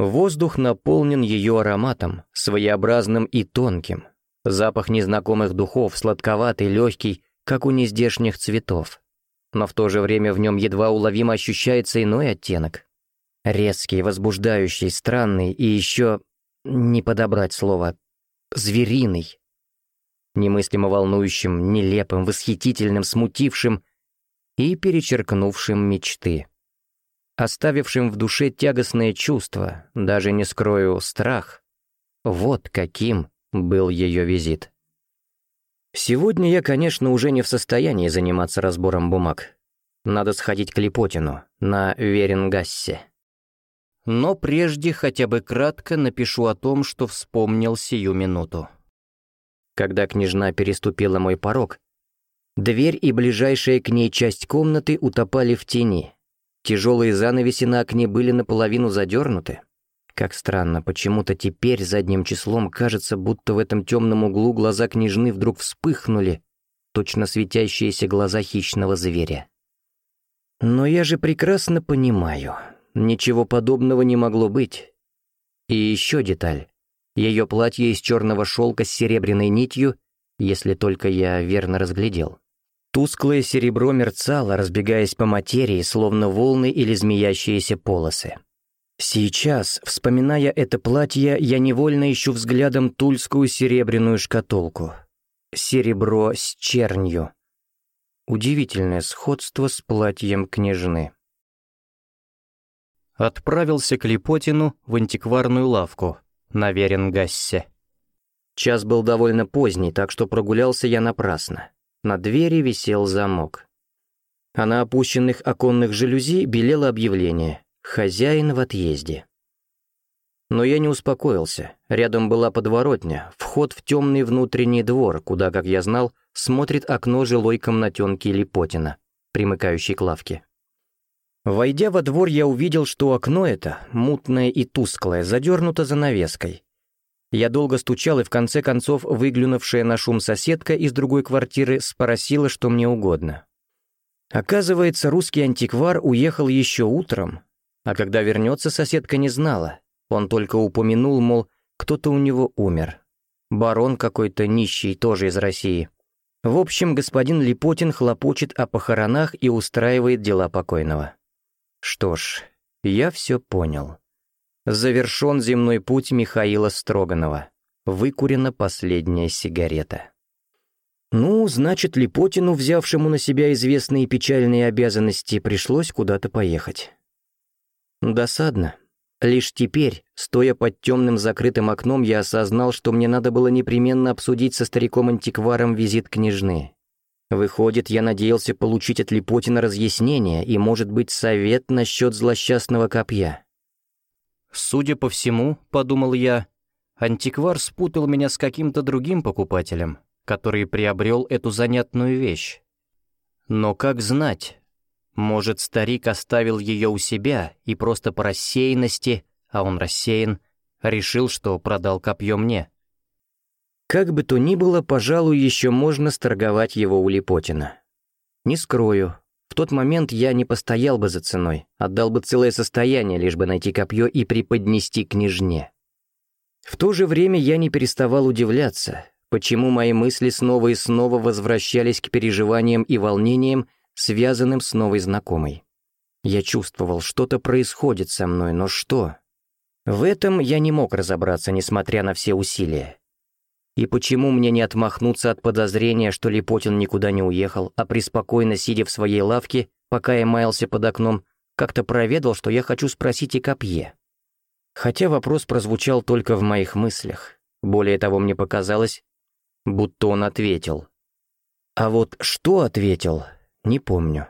Воздух наполнен ее ароматом, своеобразным и тонким. Запах незнакомых духов, сладковатый, легкий, как у нездешних цветов. Но в то же время в нем едва уловимо ощущается иной оттенок. Резкий, возбуждающий, странный и еще, не подобрать слово, звериный. Немыслимо волнующим, нелепым, восхитительным, смутившим и перечеркнувшим мечты. Оставившим в душе тягостное чувство, даже не скрою, страх. Вот каким был ее визит. Сегодня я, конечно, уже не в состоянии заниматься разбором бумаг. Надо сходить к Липотину, на Веренгассе. Но прежде хотя бы кратко напишу о том, что вспомнил сию минуту. Когда княжна переступила мой порог, дверь и ближайшая к ней часть комнаты утопали в тени. Тяжелые занавеси на окне были наполовину задернуты. Как странно, почему-то теперь задним числом кажется, будто в этом темном углу глаза княжны вдруг вспыхнули, точно светящиеся глаза хищного зверя. Но я же прекрасно понимаю, ничего подобного не могло быть. И еще деталь. Ее платье из черного шелка с серебряной нитью, если только я верно разглядел. Тусклое серебро мерцало, разбегаясь по материи, словно волны или змеящиеся полосы. Сейчас, вспоминая это платье, я невольно ищу взглядом тульскую серебряную шкатулку. Серебро с чернью. Удивительное сходство с платьем княжны. Отправился к Липотину в антикварную лавку на Веренгассе. Час был довольно поздний, так что прогулялся я напрасно. На двери висел замок. А на опущенных оконных жалюзи белело объявление Хозяин в отъезде. Но я не успокоился. Рядом была подворотня, вход в темный внутренний двор, куда, как я знал, смотрит окно жилой комнатенки Липотина, примыкающей к лавке. Войдя во двор, я увидел, что окно это, мутное и тусклое, задернуто занавеской. Я долго стучал, и в конце концов выглянувшая на шум соседка из другой квартиры спросила, что мне угодно. Оказывается, русский антиквар уехал еще утром, а когда вернется, соседка не знала. Он только упомянул, мол, кто-то у него умер. Барон какой-то нищий, тоже из России. В общем, господин Липотин хлопочет о похоронах и устраивает дела покойного. Что ж, я все понял. Завершен земной путь Михаила Строганова. Выкурена последняя сигарета. Ну, значит, Липотину, взявшему на себя известные печальные обязанности, пришлось куда-то поехать. Досадно. Лишь теперь, стоя под темным закрытым окном, я осознал, что мне надо было непременно обсудить со стариком-антикваром визит княжны. Выходит, я надеялся получить от Липотина разъяснение и, может быть, совет насчет злосчастного копья. Судя по всему, подумал я, антиквар спутал меня с каким-то другим покупателем, который приобрел эту занятную вещь. Но как знать, может, старик оставил ее у себя и просто по рассеянности, а он рассеян, решил, что продал копье мне. Как бы то ни было, пожалуй, еще можно сторговать его у Липотина. Не скрою, в тот момент я не постоял бы за ценой, отдал бы целое состояние, лишь бы найти копье и преподнести княжне. В то же время я не переставал удивляться, почему мои мысли снова и снова возвращались к переживаниям и волнениям, связанным с новой знакомой. Я чувствовал, что-то происходит со мной, но что? В этом я не мог разобраться, несмотря на все усилия. И почему мне не отмахнуться от подозрения, что Липотин никуда не уехал, а преспокойно сидя в своей лавке, пока я маялся под окном, как-то проведал, что я хочу спросить и копье. Хотя вопрос прозвучал только в моих мыслях. Более того, мне показалось, будто он ответил. А вот что ответил, не помню.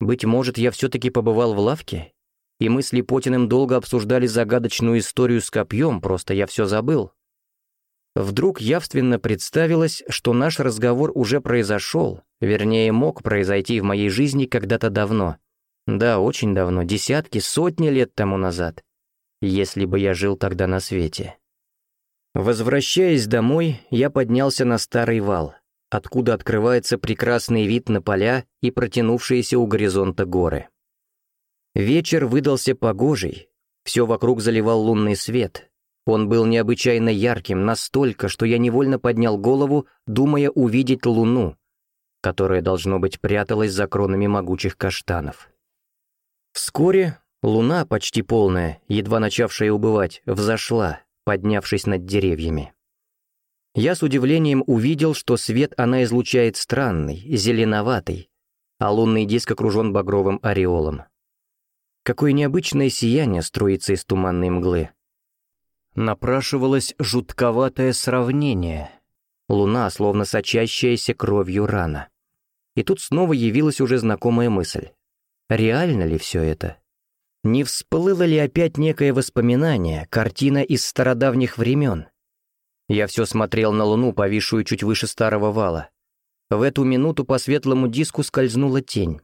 Быть может, я все-таки побывал в лавке, и мы с Липотиным долго обсуждали загадочную историю с копьем, просто я все забыл. Вдруг явственно представилось, что наш разговор уже произошел, вернее, мог произойти в моей жизни когда-то давно. Да, очень давно, десятки, сотни лет тому назад, если бы я жил тогда на свете. Возвращаясь домой, я поднялся на старый вал, откуда открывается прекрасный вид на поля и протянувшиеся у горизонта горы. Вечер выдался погожий, Все вокруг заливал лунный свет. Он был необычайно ярким, настолько, что я невольно поднял голову, думая увидеть луну, которая, должно быть, пряталась за кронами могучих каштанов. Вскоре луна, почти полная, едва начавшая убывать, взошла, поднявшись над деревьями. Я с удивлением увидел, что свет она излучает странный, зеленоватый, а лунный диск окружен багровым ореолом. Какое необычное сияние струится из туманной мглы. Напрашивалось жутковатое сравнение. Луна, словно сочащаяся кровью рана. И тут снова явилась уже знакомая мысль. Реально ли все это? Не всплыло ли опять некое воспоминание, картина из стародавних времен? Я все смотрел на луну, повисшую чуть выше старого вала. В эту минуту по светлому диску скользнула тень.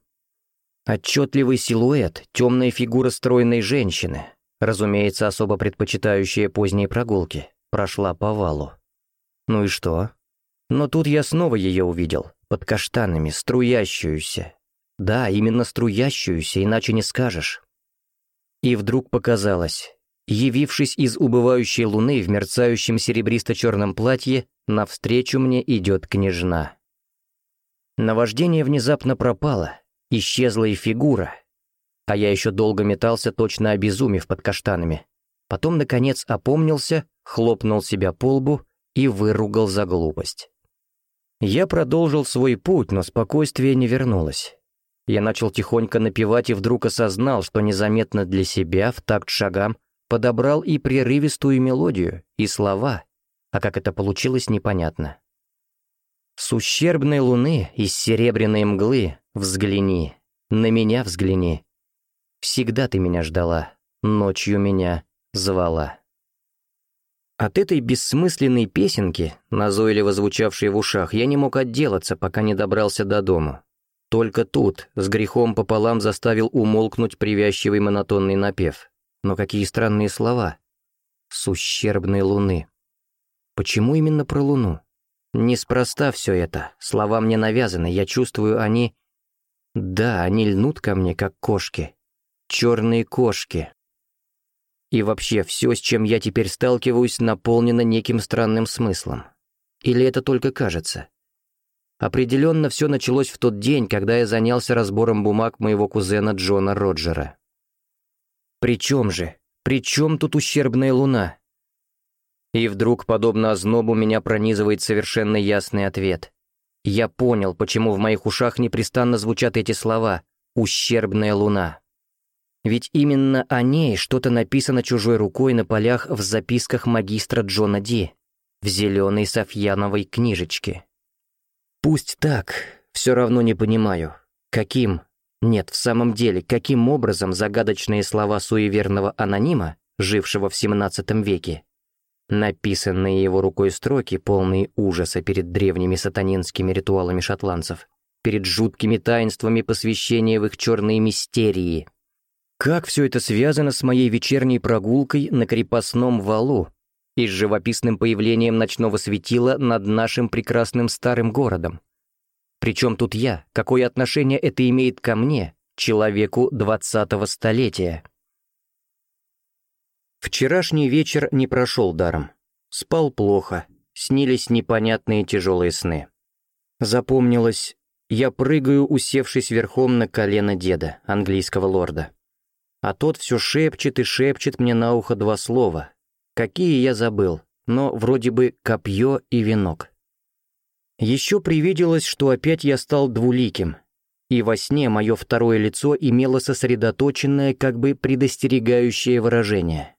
Отчетливый силуэт, темная фигура стройной женщины, разумеется, особо предпочитающая поздние прогулки, прошла по валу. Ну и что? Но тут я снова ее увидел, под каштанами, струящуюся. Да, именно струящуюся, иначе не скажешь. И вдруг показалось, явившись из убывающей луны в мерцающем серебристо-черном платье, навстречу мне идет княжна. Наваждение внезапно пропало, исчезла и фигура, а я еще долго метался, точно обезумев под каштанами. Потом, наконец, опомнился, хлопнул себя по лбу и выругал за глупость. Я продолжил свой путь, но спокойствие не вернулось. Я начал тихонько напевать и вдруг осознал, что незаметно для себя, в такт шагам, подобрал и прерывистую мелодию, и слова, а как это получилось, непонятно. С ущербной луны из серебряной мглы взгляни, на меня взгляни. Всегда ты меня ждала, ночью меня звала. От этой бессмысленной песенки, назойливо звучавшей в ушах, я не мог отделаться, пока не добрался до дому. Только тут, с грехом пополам, заставил умолкнуть привязчивый монотонный напев. Но какие странные слова. С ущербной луны. Почему именно про луну? Неспроста все это. Слова мне навязаны, я чувствую, они... Да, они льнут ко мне, как кошки. Черные кошки. И вообще, все, с чем я теперь сталкиваюсь, наполнено неким странным смыслом. Или это только кажется? Определенно все началось в тот день, когда я занялся разбором бумаг моего кузена Джона Роджера. При чем же? При чем тут ущербная луна? И вдруг, подобно ознобу, меня пронизывает совершенно ясный ответ. Я понял, почему в моих ушах непрестанно звучат эти слова «ущербная луна». Ведь именно о ней что-то написано чужой рукой на полях в записках магистра Джона Ди, в зеленой софьяновой книжечке. Пусть так, все равно не понимаю, каким, нет, в самом деле, каким образом загадочные слова суеверного анонима, жившего в XVII веке, Написанные его рукой строки, полные ужаса перед древними сатанинскими ритуалами шотландцев, перед жуткими таинствами посвящения в их черные мистерии. Как все это связано с моей вечерней прогулкой на крепостном валу и с живописным появлением ночного светила над нашим прекрасным старым городом? Причем тут я? Какое отношение это имеет ко мне, человеку двадцатого столетия? Вчерашний вечер не прошел даром. Спал плохо, снились непонятные тяжелые сны. Запомнилось, я прыгаю, усевшись верхом на колено деда, английского лорда. А тот все шепчет и шепчет мне на ухо два слова. Какие я забыл, но вроде бы копье и венок. Еще привиделось, что опять я стал двуликим, и во сне мое второе лицо имело сосредоточенное, как бы предостерегающее выражение.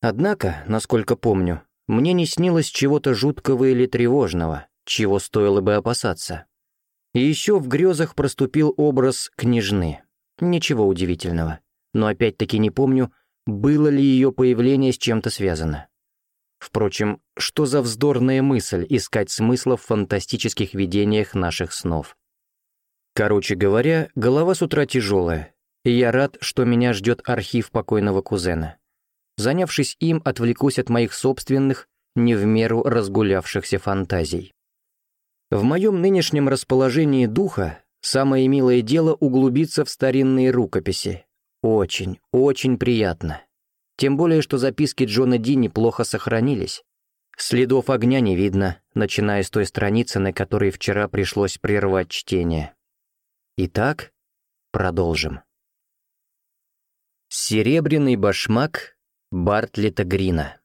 Однако, насколько помню, мне не снилось чего-то жуткого или тревожного, чего стоило бы опасаться. И еще в грезах проступил образ княжны. Ничего удивительного. Но опять-таки не помню, было ли ее появление с чем-то связано. Впрочем, что за вздорная мысль искать смысла в фантастических видениях наших снов? Короче говоря, голова с утра тяжелая, и я рад, что меня ждет архив покойного кузена. Занявшись им, отвлекусь от моих собственных, не в меру разгулявшихся фантазий. В моем нынешнем расположении духа самое милое дело углубиться в старинные рукописи. Очень, очень приятно. Тем более, что записки Джона Ди неплохо сохранились. Следов огня не видно, начиная с той страницы, на которой вчера пришлось прервать чтение. Итак, продолжим. Серебряный башмак Бартлета Грина.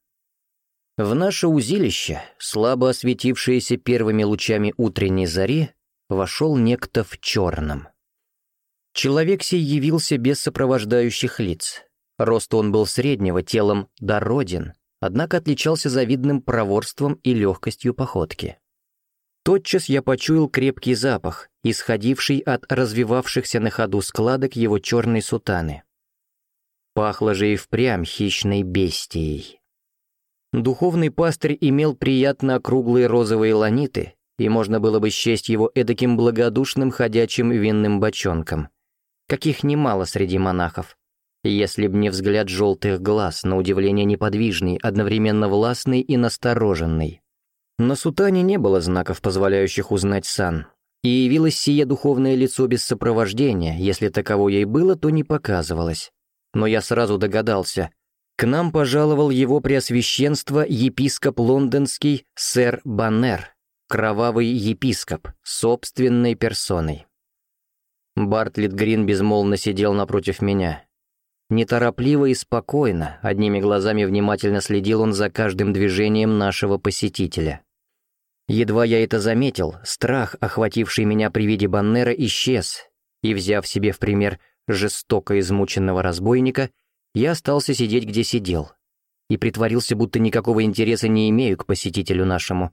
В наше узилище, слабо осветившееся первыми лучами утренней зари, вошел некто в черном. Человек сей явился без сопровождающих лиц. Рост он был среднего, телом дороден, однако отличался завидным проворством и легкостью походки. Тотчас я почуял крепкий запах, исходивший от развивавшихся на ходу складок его черной сутаны. Пахло же и впрямь хищной бестией. Духовный пастырь имел приятно округлые розовые ланиты, и можно было бы счесть его эдаким благодушным ходячим винным бочонком, каких немало среди монахов, если б не взгляд желтых глаз, на удивление неподвижный, одновременно властный и настороженный. На сутане не было знаков, позволяющих узнать сан, и явилось сие духовное лицо без сопровождения, если таковое и было, то не показывалось. Но я сразу догадался. К нам пожаловал его преосвященство епископ лондонский сэр Баннер, кровавый епископ, собственной персоной. Бартлет Грин безмолвно сидел напротив меня. Неторопливо и спокойно, одними глазами внимательно следил он за каждым движением нашего посетителя. Едва я это заметил, страх, охвативший меня при виде Баннера, исчез, и, взяв себе в пример жестоко измученного разбойника, я остался сидеть, где сидел, и притворился, будто никакого интереса не имею к посетителю нашему,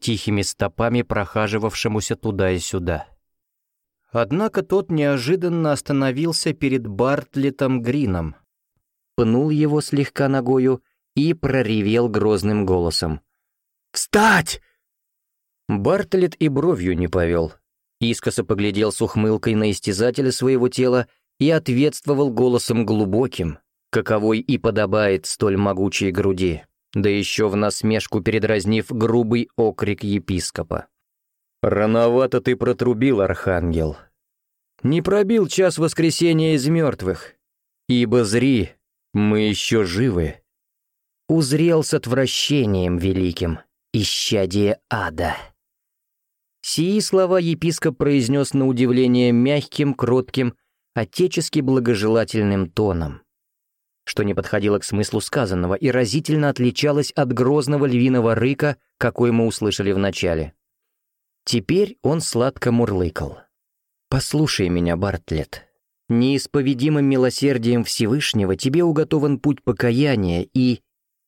тихими стопами прохаживавшемуся туда и сюда. Однако тот неожиданно остановился перед Бартлетом Грином, пнул его слегка ногою и проревел грозным голосом. «Встать!» Бартлет и бровью не повел. Искоса поглядел с ухмылкой на истязателя своего тела и ответствовал голосом глубоким, каковой и подобает столь могучей груди, да еще в насмешку передразнив грубый окрик епископа. «Рановато ты протрубил, архангел. Не пробил час воскресения из мертвых, ибо зри, мы еще живы». Узрел с отвращением великим, исчадие ада. Сии слова епископ произнес на удивление мягким, кротким, отечески благожелательным тоном, что не подходило к смыслу сказанного и разительно отличалось от грозного львиного рыка, какой мы услышали в начале. Теперь он сладко мурлыкал. «Послушай меня, Бартлет. Неисповедимым милосердием Всевышнего тебе уготован путь покаяния и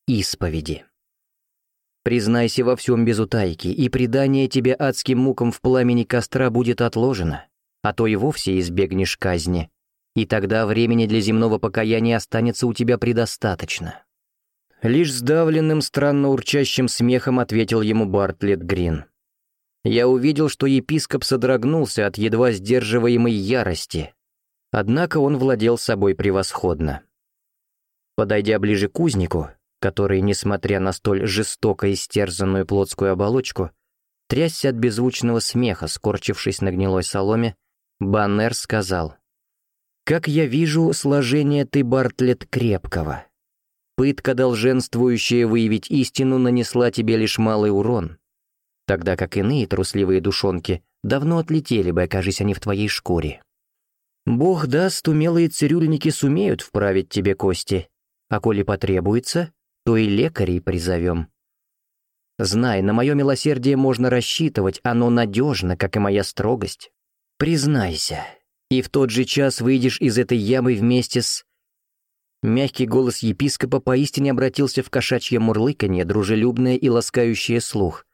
исповеди. Признайся во всем без утайки, и предание тебе адским мукам в пламени костра будет отложено, а то и вовсе избегнешь казни, и тогда времени для земного покаяния останется у тебя предостаточно». Лишь сдавленным, странно урчащим смехом ответил ему Бартлет Грин. Я увидел, что епископ содрогнулся от едва сдерживаемой ярости, однако он владел собой превосходно. Подойдя ближе к кузнику, который, несмотря на столь жестоко истерзанную плотскую оболочку, трясся от беззвучного смеха, скорчившись на гнилой соломе, Баннер сказал, «Как я вижу, сложение ты, Бартлет, крепкого. Пытка, долженствующая выявить истину, нанесла тебе лишь малый урон, тогда как иные трусливые душонки давно отлетели бы, окажись они в твоей шкуре. Бог даст, умелые цирюльники сумеют вправить тебе кости, а коли потребуется, то и лекарей призовем. Знай, на мое милосердие можно рассчитывать, оно надежно, как и моя строгость. Признайся, и в тот же час выйдешь из этой ямы вместе с... Мягкий голос епископа поистине обратился в кошачье мурлыканье, дружелюбное и ласкающее слух.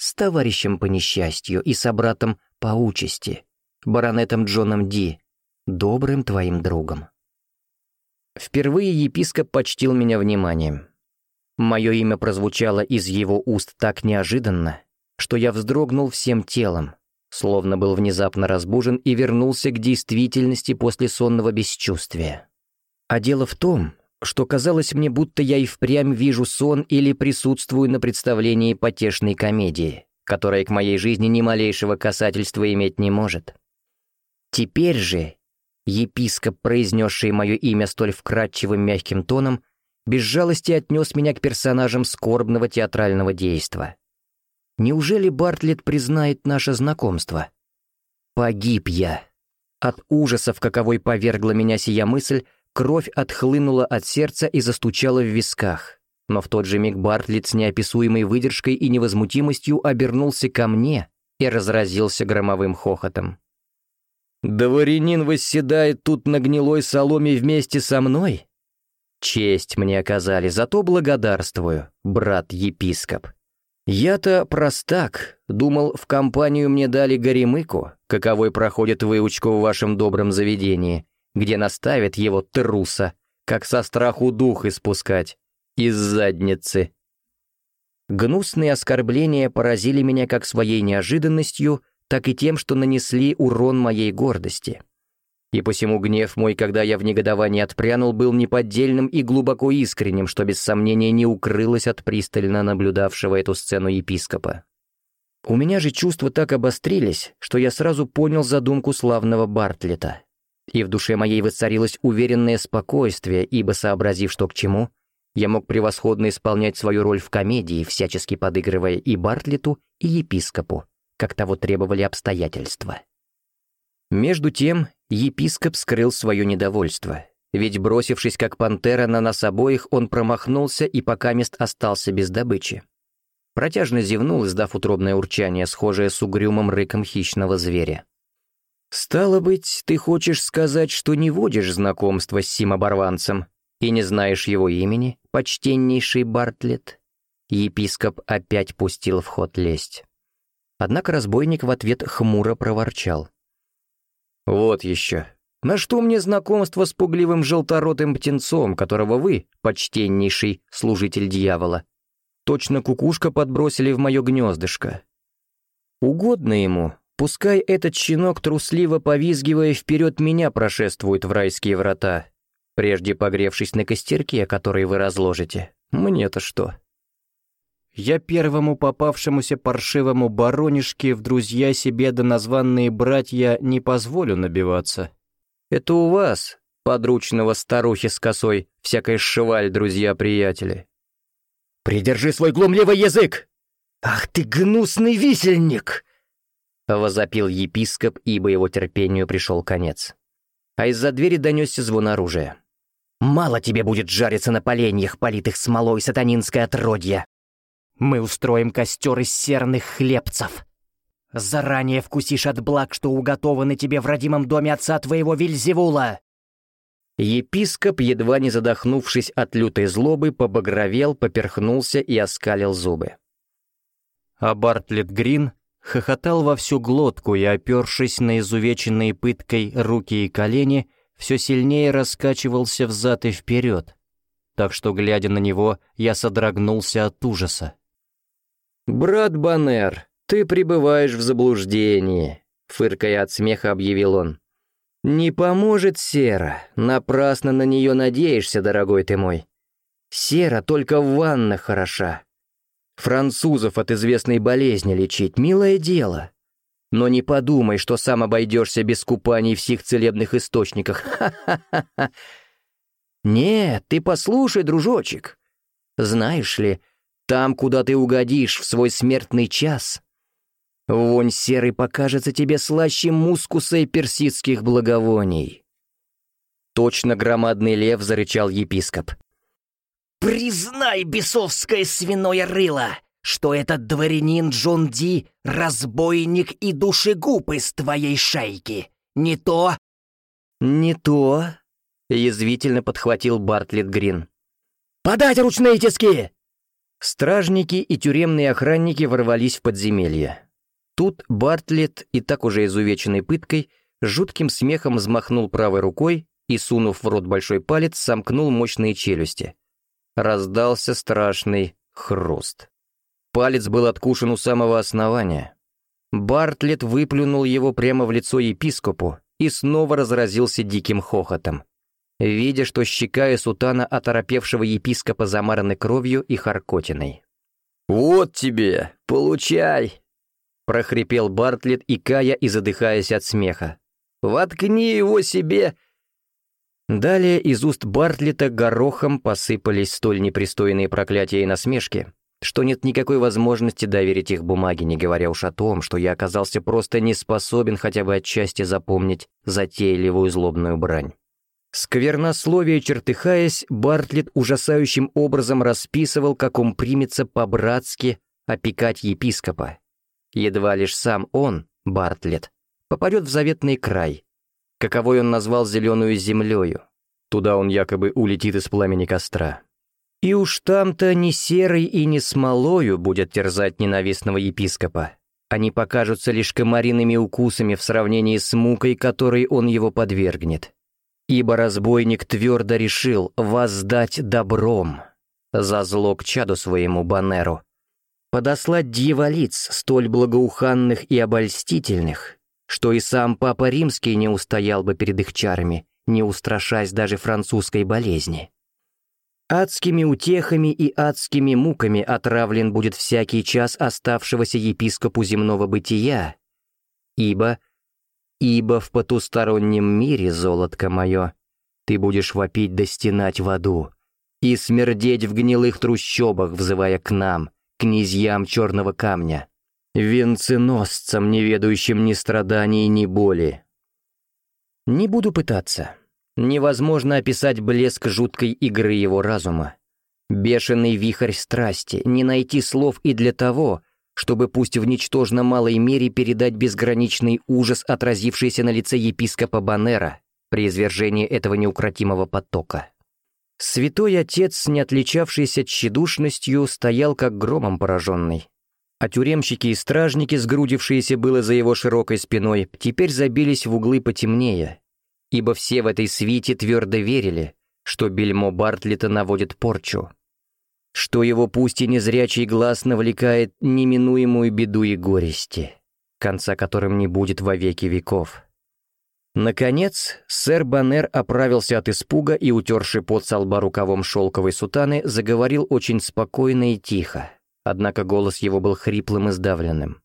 С товарищем по несчастью и собратом по участи, баронетом Джоном Ди, добрым твоим другом. Впервые епископ почтил меня вниманием. Мое имя прозвучало из его уст так неожиданно, что я вздрогнул всем телом, словно был внезапно разбужен и вернулся к действительности после сонного бесчувствия. А дело в том, что казалось мне, будто я и впрямь вижу сон или присутствую на представлении потешной комедии, которая к моей жизни ни малейшего касательства иметь не может. Теперь же епископ, произнесший мое имя столь вкрадчивым мягким тоном, без жалости отнес меня к персонажам скорбного театрального действа. Неужели Бартлетт признает наше знакомство? Погиб я. От ужасов, каковой повергла меня сия мысль, кровь отхлынула от сердца и застучала в висках. Но в тот же миг Бартлетт с неописуемой выдержкой и невозмутимостью обернулся ко мне и разразился громовым хохотом. «Дворянин восседает тут на гнилой соломе вместе со мной?» «Честь мне оказали, зато благодарствую, брат-епископ». Я-то простак, думал, в компанию мне дали горемыку, каковой проходит выучку в вашем добром заведении, где наставят его труса, как со страху дух испускать, из задницы. Гнусные оскорбления поразили меня как своей неожиданностью, так и тем, что нанесли урон моей гордости. И посему гнев мой, когда я в негодовании отпрянул, был неподдельным и глубоко искренним, что без сомнения не укрылось от пристально наблюдавшего эту сцену епископа. У меня же чувства так обострились, что я сразу понял задумку славного Бартлета. И в душе моей воцарилось уверенное спокойствие, ибо, сообразив, что к чему, я мог превосходно исполнять свою роль в комедии, всячески подыгрывая и Бартлету, и епископу, как того требовали обстоятельства. Между тем, епископ скрыл свое недовольство, ведь, бросившись как пантера на нас обоих, он промахнулся и пока мест остался без добычи. Протяжно зевнул, издав утробное урчание, схожее с угрюмым рыком хищного зверя. «Стало быть, ты хочешь сказать, что не водишь знакомства с сим оборванцем и не знаешь его имени, почтеннейший Бартлетт?» Епископ опять пустил в ход лесть. Однако разбойник в ответ хмуро проворчал. «Вот еще. На что мне знакомство с пугливым желторотым птенцом, которого вы, почтеннейший служитель дьявола, точно кукушка подбросили в мое гнездышко? Угодно ему, пускай этот щенок, трусливо повизгивая, вперед меня прошествует в райские врата, прежде погревшись на костерке, который вы разложите. Мне-то что?» Я первому попавшемуся паршивому баронишке в друзья себе да названные братья не позволю набиваться. Это у вас, подручного старухи с косой, всякая шваль, друзья-приятели. «Придержи свой глумливый язык! Ах ты гнусный висельник!» Возопил епископ, ибо его терпению пришел конец. А из-за двери донесся звон оружия. «Мало тебе будет жариться на поленьях, политых смолой сатанинское отродье!» Мы устроим костер из серных хлебцев. Заранее вкусишь от благ, что уготованы тебе в родимом доме отца твоего Вильзевула!» Епископ, едва не задохнувшись от лютой злобы, побагровел, поперхнулся и оскалил зубы. А Бартлетт Грин хохотал во всю глотку и, опершись на изувеченные пыткой руки и колени, все сильнее раскачивался взад и вперед, так что, глядя на него, я содрогнулся от ужаса. «Брат Баннер, ты пребываешь в заблуждении», — фыркая от смеха объявил он. «Не поможет сера, напрасно на нее надеешься, дорогой ты мой. Сера только в ваннах хороша. Французов от известной болезни лечить — милое дело. Но не подумай, что сам обойдешься без купаний в всех целебных источниках. Нет, ты послушай, дружочек. Знаешь ли, там, куда ты угодишь в свой смертный час, вонь серый покажется тебе слаще мускуса и персидских благовоний. Точно громадный лев зарычал епископ. «Признай, бесовское свиное рыло, что этот дворянин Джон Ди — разбойник и душегуб из твоей шайки. Не то...» «Не то...» — язвительно подхватил Бартлетт Грин. «Подать ручные тиски!» Стражники и тюремные охранники ворвались в подземелье. Тут Бартлетт, и так уже изувеченный пыткой, жутким смехом взмахнул правой рукой и, сунув в рот большой палец, сомкнул мощные челюсти. Раздался страшный хруст. Палец был откушен у самого основания. Бартлетт выплюнул его прямо в лицо епископу и снова разразился диким хохотом видя, что щека и сутана оторопевшего епископа замараны кровью и харкотиной. «Вот тебе, получай!» — прохрипел Бартлетт, икая и задыхаясь от смеха. «Воткни его себе!» Далее из уст Бартлета горохом посыпались столь непристойные проклятия и насмешки, что нет никакой возможности доверить их бумаге, не говоря уж о том, что я оказался просто не способен хотя бы отчасти запомнить затейливую злобную брань. Сквернословие чертыхаясь, Бартлет ужасающим образом расписывал, как он примется по-братски опекать епископа. Едва лишь сам он, Бартлет, попадет в заветный край, каковой он назвал «зеленую землею». Туда он якобы улетит из пламени костра. И уж там-то не серой и не смолою будет терзать ненавистного епископа. Они покажутся лишь комариными укусами в сравнении с мукой, которой он его подвергнет. Ибо разбойник твердо решил воздать добром за зло к чаду своему Банеру, подослать дьяволиц столь благоуханных и обольстительных, что и сам Папа Римский не устоял бы перед их чарами, не устрашаясь даже французской болезни. Адскими утехами и адскими муками отравлен будет всякий час оставшегося епископу земного бытия, ибо Ибо в потустороннем мире, золотко мое, ты будешь вопить да стенать в аду и смердеть в гнилых трущобах, взывая к нам, князьям черного камня, венценосцам, не ведающим ни страданий, ни боли. Не буду пытаться. Невозможно описать блеск жуткой игры его разума. Бешеный вихрь страсти, не найти слов и для того, чтобы пусть в ничтожно малой мере передать безграничный ужас, отразившийся на лице епископа Банера при извержении этого неукротимого потока. Святой отец, не отличавшийся тщедушностью, стоял как громом пораженный. А тюремщики и стражники, сгрудившиеся было за его широкой спиной, теперь забились в углы потемнее, ибо все в этой свите твердо верили, что бельмо Бартлета наводит порчу, что его пусть и незрячий глаз навлекает неминуемую беду и горести, конца которым не будет во веки веков. Наконец, сэр Баннер оправился от испуга и, утерший под со лба рукавом шелковой сутаны, заговорил очень спокойно и тихо, однако голос его был хриплым и сдавленным.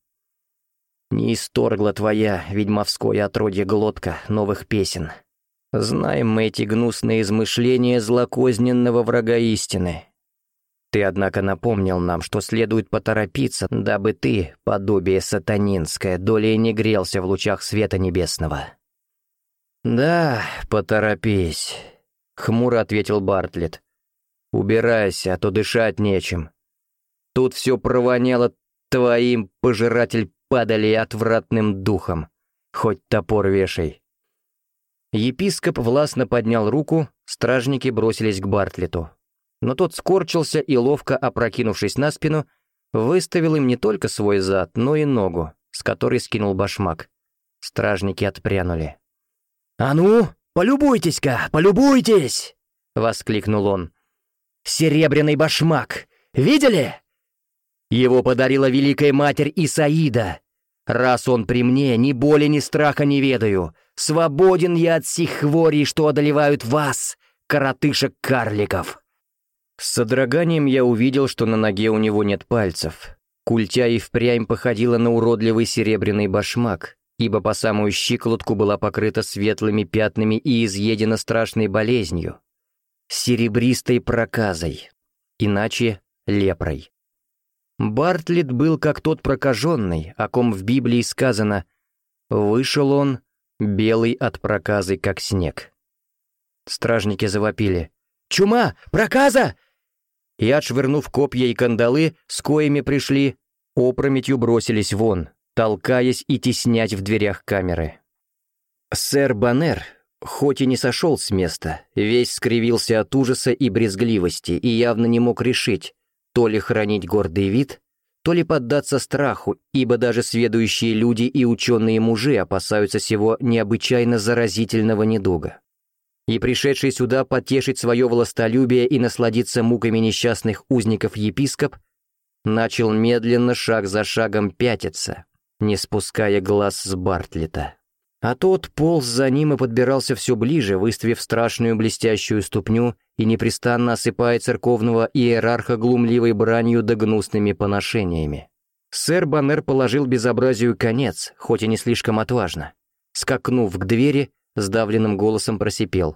«Не исторгла твоя, ведьмовское отродье глотка, новых песен. Знаем мы эти гнусные измышления злокозненного врага истины, ты, однако, напомнил нам, что следует поторопиться, дабы ты, подобие сатанинское, долей не грелся в лучах света небесного». «Да, поторопись», — хмуро ответил Бартлетт. «Убирайся, а то дышать нечем. Тут все провоняло твоим, пожиратель падали отвратным духом. Хоть топор вешай». Епископ властно поднял руку, стражники бросились к Бартлету но тот скорчился и, ловко опрокинувшись на спину, выставил им не только свой зад, но и ногу, с которой скинул башмак. Стражники отпрянули. «А ну, полюбуйтесь-ка, полюбуйтесь!» — воскликнул он. «Серебряный башмак! Видели? Его подарила Великая Матерь Исаида. Раз он при мне, ни боли, ни страха не ведаю. Свободен я от сих хворей, что одолевают вас, коротышек-карликов!» С содроганием я увидел, что на ноге у него нет пальцев. Культя и впрямь походила на уродливый серебряный башмак, ибо по самую щиколотку была покрыта светлыми пятнами и изъедена страшной болезнью. Серебристой проказой. Иначе лепрой. Бартлет был как тот прокаженный, о ком в Библии сказано «Вышел он, белый от проказы, как снег». Стражники завопили. «Чума! Проказа! и, отшвырнув копья и кандалы, с коями пришли, опрометью бросились вон, толкаясь и теснять в дверях камеры. Сэр Баннер, хоть и не сошел с места, весь скривился от ужаса и брезгливости и явно не мог решить, то ли хранить гордый вид, то ли поддаться страху, ибо даже сведущие люди и ученые мужи опасаются сего необычайно заразительного недуга и пришедший сюда потешить свое властолюбие и насладиться муками несчастных узников епископ, начал медленно шаг за шагом пятиться, не спуская глаз с Бартлета. А тот полз за ним и подбирался все ближе, выставив страшную блестящую ступню и непрестанно осыпая церковного иерарха глумливой бранью да гнусными поношениями. Сэр Баннер положил безобразию конец, хоть и не слишком отважно. Скакнув к двери, сдавленным голосом просипел.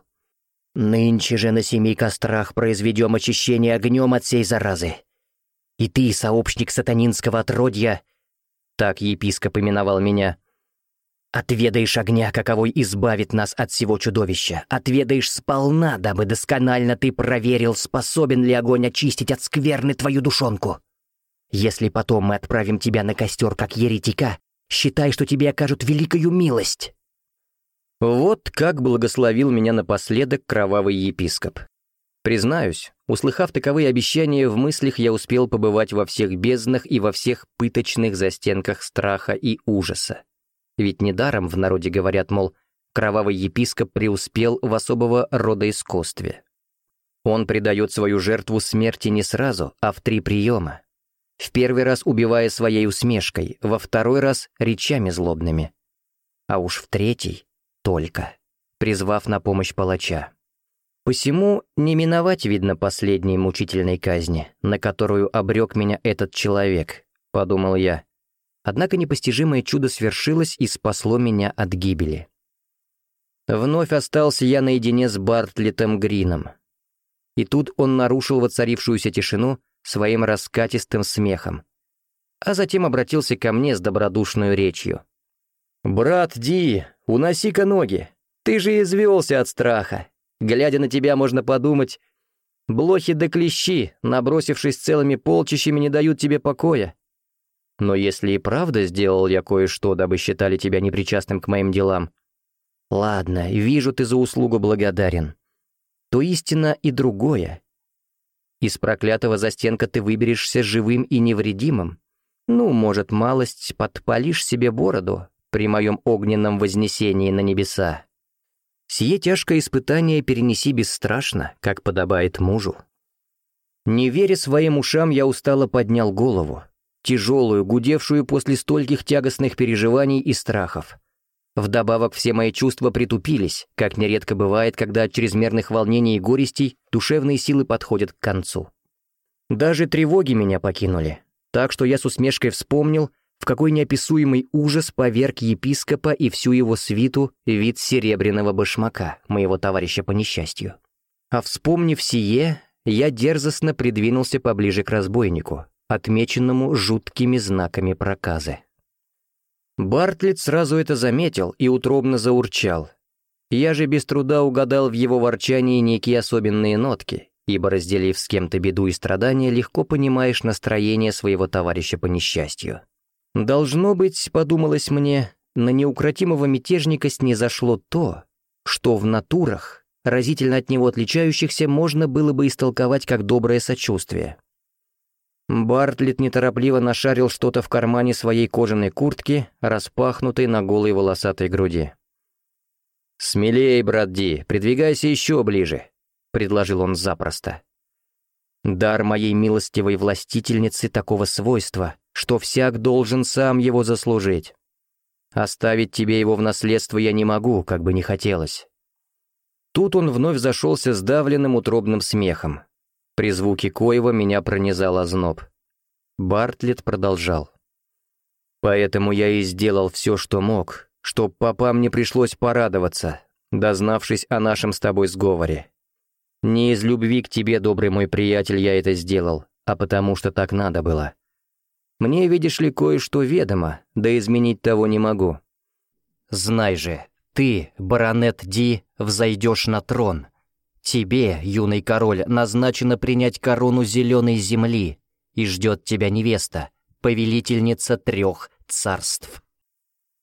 Нынче же на семи кострах произведем очищение огнем от сей заразы. И ты, сообщник сатанинского отродья, так епископ именовал меня, отведаешь огня, каковой избавит нас от всего чудовища, отведаешь сполна, дабы досконально ты проверил, способен ли огонь очистить от скверны твою душонку. Если потом мы отправим тебя на костер как еретика, считай, что тебе окажут великую милость». Вот как благословил меня напоследок кровавый епископ. Признаюсь, услыхав таковые обещания, в мыслях я успел побывать во всех безднах и во всех пыточных застенках страха и ужаса. Ведь недаром в народе говорят, мол, кровавый епископ преуспел в особого рода искусстве. Он предает свою жертву смерти не сразу, а в три приема. В первый раз убивая своей усмешкой, во второй раз речами злобными. А уж в третий только, призвав на помощь палача. Посему не миновать, видно, последней мучительной казни, на которую обрек меня этот человек, подумал я. Однако непостижимое чудо свершилось и спасло меня от гибели. Вновь остался я наедине с Бартлетом Грином. И тут он нарушил воцарившуюся тишину своим раскатистым смехом, а затем обратился ко мне с добродушной речью. «Брат Ди, уноси-ка ноги, ты же извелся от страха. Глядя на тебя, можно подумать, блохи да клещи, набросившись целыми полчищами, не дают тебе покоя. Но если и правда сделал я кое-что, дабы считали тебя непричастным к моим делам, ладно, вижу, ты за услугу благодарен, то истина и другое. Из проклятого застенка ты выберешься живым и невредимым. Ну, может, малость подпалишь себе бороду при моем огненном вознесении на небеса. Сие тяжкое испытание перенеси бесстрашно, как подобает мужу. Не веря своим ушам, я устало поднял голову, тяжелую, гудевшую после стольких тягостных переживаний и страхов. Вдобавок все мои чувства притупились, как нередко бывает, когда от чрезмерных волнений и горестей душевные силы подходят к концу. Даже тревоги меня покинули, так что я с усмешкой вспомнил, в какой неописуемый ужас поверг епископа и всю его свиту вид серебряного башмака, моего товарища по несчастью. А вспомнив сие, я дерзостно придвинулся поближе к разбойнику, отмеченному жуткими знаками проказы. Бартлетт сразу это заметил и утробно заурчал. Я же без труда угадал в его ворчании некие особенные нотки, ибо, разделив с кем-то беду и страдания, легко понимаешь настроение своего товарища по несчастью. Должно быть, подумалось мне, на неукротимого мятежника снизошло то, что в натурах, разительно от него отличающихся, можно было бы истолковать как доброе сочувствие. Бартлетт неторопливо нашарил что-то в кармане своей кожаной куртки, распахнутой на голой волосатой груди. «Смелее, брат Ди, придвигайся еще ближе», — предложил он запросто. «Дар моей милостивой властительницы такого свойства, что всяк должен сам его заслужить. Оставить тебе его в наследство я не могу, как бы не хотелось». Тут он вновь зашелся сдавленным утробным смехом, при звуке коего меня пронизал озноб. Бартлетт продолжал. «Поэтому я и сделал все, что мог, чтоб попам не пришлось порадоваться, дознавшись о нашем с тобой сговоре. Не из любви к тебе, добрый мой приятель, я это сделал, а потому что так надо было. Мне, видишь ли, кое-что ведомо, да изменить того не могу. Знай же, ты, баронет Ди, взойдешь на трон, Тебе, юный король, назначено принять корону зеленой земли, и ждет тебя невеста, повелительница трех царств».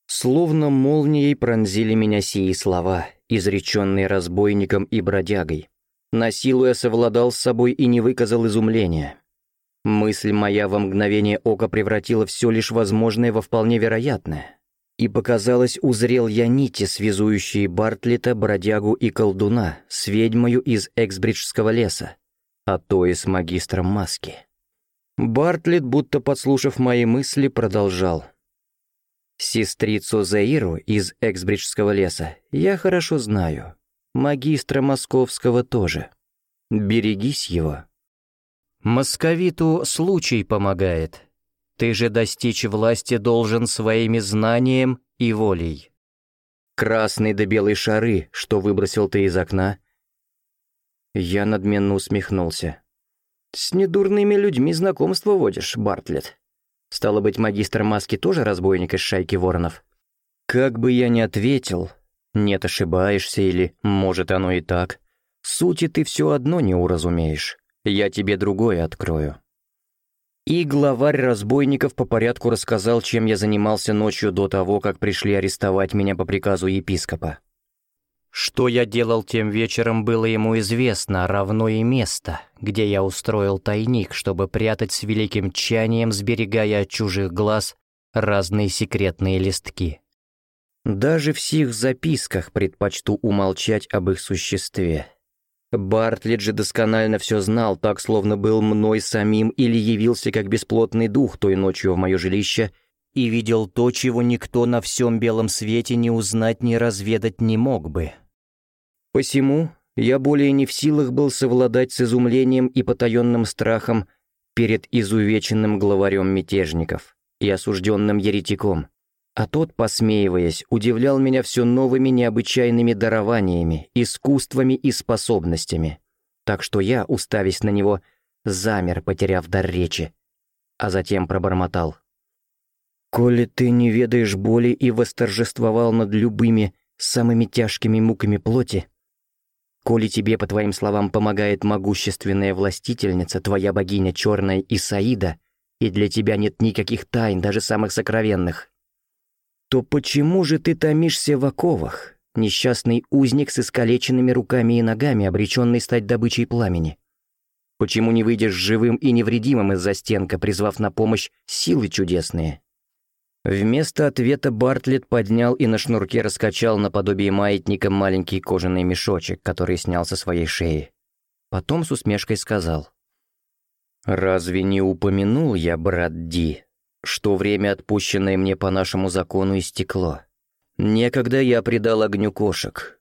Словно молнией пронзили меня сии слова, изреченные разбойником и бродягой. Насилуя совладал с собой и не выказал изумления. Мысль моя во мгновение ока превратила все лишь возможное во вполне вероятное. И показалось, узрел я нити, связующие Бартлета, бродягу и колдуна с ведьмою из Эксбриджского леса, а то и с магистром маски. Бартлет, будто подслушав мои мысли, продолжал. «Сестрицу Заиру из Эксбриджского леса я хорошо знаю, магистра московского тоже. Берегись его». «Московиту случай помогает», ты же достичь власти должен своими знанием и волей. Красные да белые шары, что выбросил ты из окна, Я надменно усмехнулся. «С недурными людьми знакомство водишь, Бартлетт. Стало быть, магистр Маски тоже разбойник из шайки воронов?» Как бы я ни ответил, нет, ошибаешься или, может, оно и так, сути ты все одно не уразумеешь. Я тебе другое открою. И главарь разбойников по порядку рассказал, чем я занимался ночью до того, как пришли арестовать меня по приказу епископа. Что я делал тем вечером, было ему известно, равно и место, где я устроил тайник, чтобы прятать с великим тчанием, сберегая от чужих глаз разные секретные листки. Даже в сих записках предпочту умолчать об их существе. Бартлетт же досконально все знал, так словно был мной самим или явился как бесплотный дух той ночью в мое жилище и видел то, чего никто на всем белом свете не узнать, ни разведать не мог бы. Посему я более не в силах был совладать с изумлением и потаенным страхом перед изувеченным главарем мятежников и осужденным еретиком, а тот, посмеиваясь, удивлял меня все новыми необычайными дарованиями, искусствами и способностями. Так что я, уставясь на него, замер, потеряв дар речи, а затем пробормотал. «Коли ты не ведаешь боли и восторжествовал над любыми, самыми тяжкими муками плоти, коли тебе, по твоим словам, помогает могущественная властительница, твоя богиня черная Исаида, и для тебя нет никаких тайн, даже самых сокровенных, то почему же ты томишься в оковах, несчастный узник с искалеченными руками и ногами, обреченный стать добычей пламени? Почему не выйдешь живым и невредимым из-за стенка, призвав на помощь силы чудесные? Вместо ответа Бартлетт поднял и на шнурке раскачал наподобие маятника маленький кожаный мешочек, который снял со своей шеи. Потом с усмешкой сказал. «Разве не упомянул я, брат Ди, что время, отпущенное мне по нашему закону, истекло. Некогда я предал огню кошек.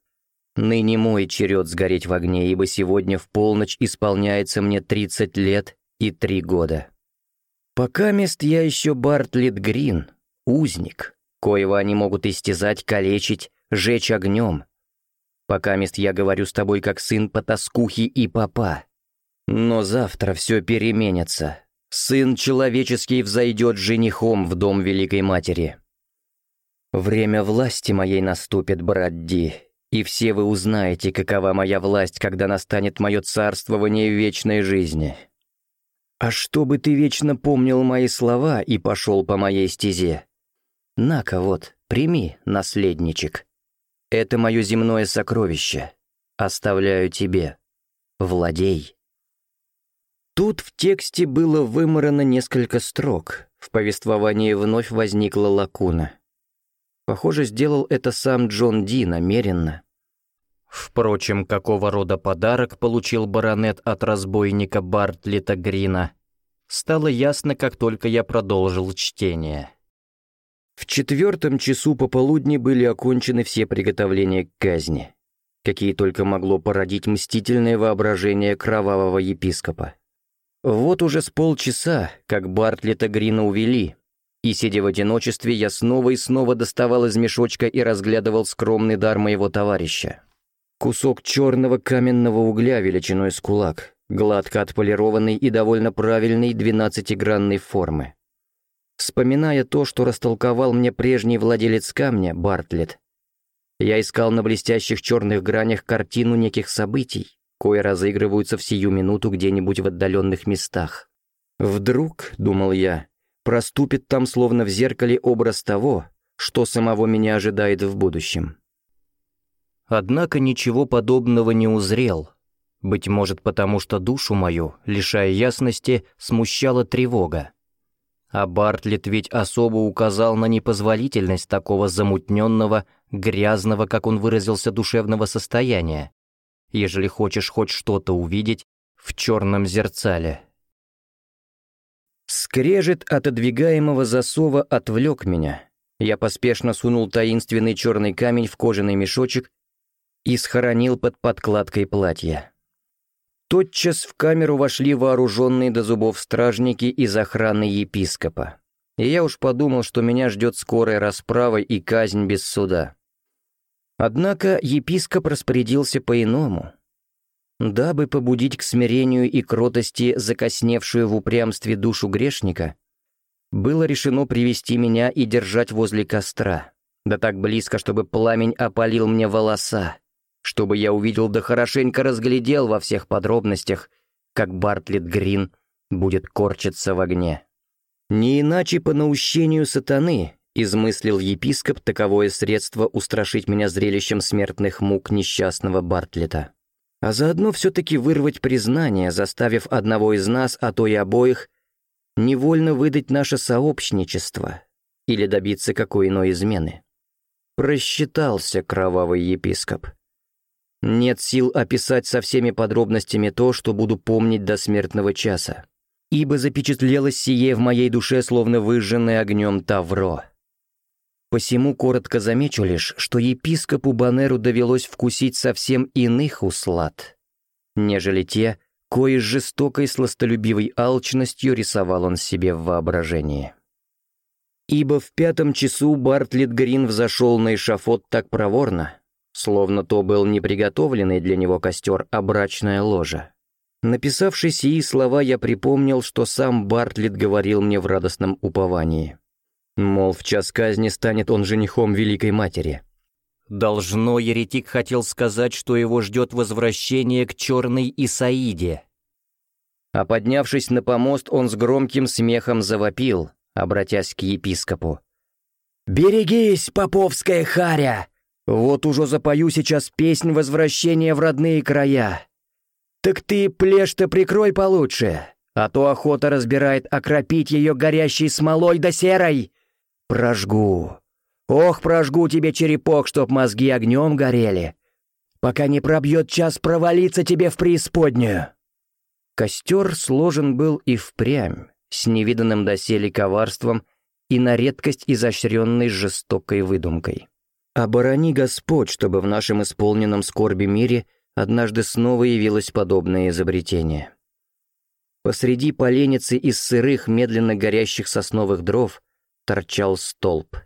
Ныне мой черед сгореть в огне, ибо сегодня в полночь исполняется мне тридцать лет и три года. Пока мест я еще Бартлет Грин, узник, коего они могут истязать, калечить, жечь огнем. Пока мест я говорю с тобой как сын потаскухи и папа. Но завтра все переменится, Сын человеческий взойдет женихом в дом Великой Матери. Время власти моей наступит, брат Ди, и все вы узнаете, какова моя власть, когда настанет мое царствование в вечной жизни. А чтобы ты вечно помнил мои слова и пошел по моей стезе, на-ка вот, прими, наследничек. Это мое земное сокровище. Оставляю тебе. Владей. Тут в тексте было выморано несколько строк, в повествовании вновь возникла лакуна. Похоже, сделал это сам Джон Ди намеренно. Впрочем, какого рода подарок получил баронет от разбойника Бартлета Грина, стало ясно, как только я продолжил чтение. В четвертом часу пополудни были окончены все приготовления к казни, какие только могло породить мстительное воображение кровавого епископа. Вот уже с полчаса, как Бартлета Грина увели, и, сидя в одиночестве, я снова и снова доставал из мешочка и разглядывал скромный дар моего товарища. Кусок черного каменного угля величиной с кулак, гладко отполированный и довольно правильной двенадцатигранной формы. Вспоминая то, что растолковал мне прежний владелец камня, Бартлет, я искал на блестящих черных гранях картину неких событий, кое разыгрываются в сию минуту где-нибудь в отдаленных местах. Вдруг, думал я, проступит там словно в зеркале образ того, что самого меня ожидает в будущем. Однако ничего подобного не узрел. Быть может, потому что душу мою, лишая ясности, смущала тревога. А Бартлет ведь особо указал на непозволительность такого замутненного, грязного, как он выразился, душевного состояния, ежели хочешь хоть что-то увидеть в черном зерцале. Скрежет отодвигаемого засова отвлек меня. Я поспешно сунул таинственный черный камень в кожаный мешочек и схоронил под подкладкой платья. Тотчас в камеру вошли вооруженные до зубов стражники из охраны епископа. И я уж подумал, что меня ждет скорая расправа и казнь без суда. Однако епископ распорядился по-иному. Дабы побудить к смирению и кротости закосневшую в упрямстве душу грешника, было решено привести меня и держать возле костра, да так близко, чтобы пламень опалил мне волоса, чтобы я увидел да хорошенько разглядел во всех подробностях, как Бартлетт Грин будет корчиться в огне. Не иначе по наущению сатаны измыслил епископ таковое средство устрашить меня зрелищем смертных мук несчастного Бартлета. А заодно все-таки вырвать признание, заставив одного из нас, а то и обоих, невольно выдать наше сообщничество или добиться какой иной измены. Просчитался кровавый епископ. Нет сил описать со всеми подробностями то, что буду помнить до смертного часа, ибо запечатлелось сие в моей душе, словно выжженное огнем тавро. Посему коротко замечу лишь, что епископу Банеру довелось вкусить совсем иных услад, нежели те, кои с жестокой сластолюбивой алчностью рисовал он себе в воображении. Ибо в пятом часу Бартлетт Грин взошел на эшафот так проворно, словно то был не приготовленный для него костер, а брачная ложа. Написавши сии слова, я припомнил, что сам Бартлетт говорил мне в радостном уповании. Мол, в час казни станет он женихом Великой Матери. Должно, еретик хотел сказать, что его ждет возвращение к черной Исаиде. А поднявшись на помост, он с громким смехом завопил, обратясь к епископу. «Берегись, поповская харя! Вот уже запою сейчас песнь возвращения в родные края. Так ты плешь-то прикрой получше, а то охота разбирает окропить ее горящей смолой да серой. Прожгу. Ох, прожгу тебе черепок, чтоб мозги огнем горели, пока не пробьет час провалиться тебе в преисподнюю. Костер сложен был и впрямь, с невиданным доселе коварством и на редкость изощренной жестокой выдумкой. Оборони Господь, чтобы в нашем исполненном скорби мире однажды снова явилось подобное изобретение. Посреди поленницы из сырых, медленно горящих сосновых дров торчал столб.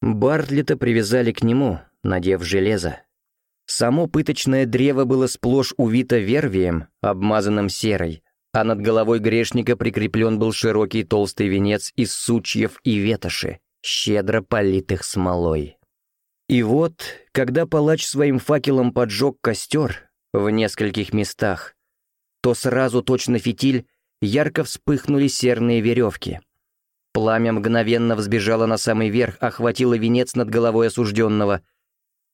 Бартлета привязали к нему, надев железо. Само пыточное древо было сплошь увито вервием, обмазанным серой, а над головой грешника прикреплен был широкий толстый венец из сучьев и ветоши, щедро политых смолой. И вот, когда палач своим факелом поджег костер в нескольких местах, то сразу точно фитиль ярко вспыхнули серные веревки. Пламя мгновенно взбежало на самый верх, охватило венец над головой осужденного,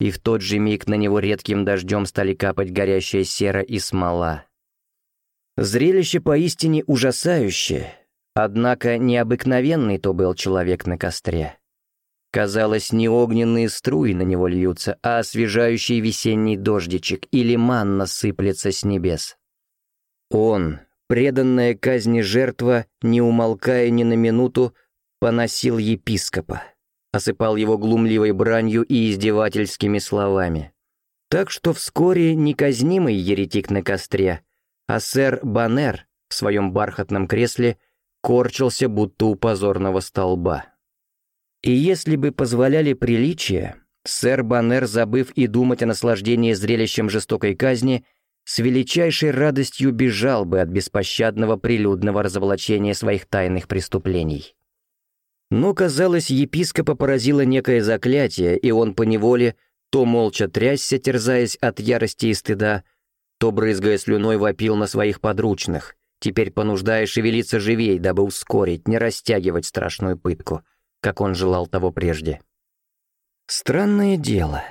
и в тот же миг на него редким дождем стали капать горящая сера и смола. Зрелище поистине ужасающее, однако необыкновенный то был человек на костре. Казалось, не огненные струи на него льются, а освежающий весенний дождичек или манна сыплется с небес. Он, преданная казни жертва, не умолкая ни на минуту, поносил епископа, осыпал его глумливой бранью и издевательскими словами. Так что вскоре неказнимый еретик на костре, а сэр Баннер в своем бархатном кресле корчился будто у позорного столба. И если бы позволяли приличия, сэр Баннер, забыв и думать о наслаждении зрелищем жестокой казни, с величайшей радостью бежал бы от беспощадного прилюдного разоблачения своих тайных преступлений. Но, казалось, епископа поразило некое заклятие, и он поневоле то молча трясся, терзаясь от ярости и стыда, то, брызгая слюной, вопил на своих подручных, теперь понуждая шевелиться живей, дабы ускорить, не растягивать страшную пытку — как он желал того прежде. Странное дело.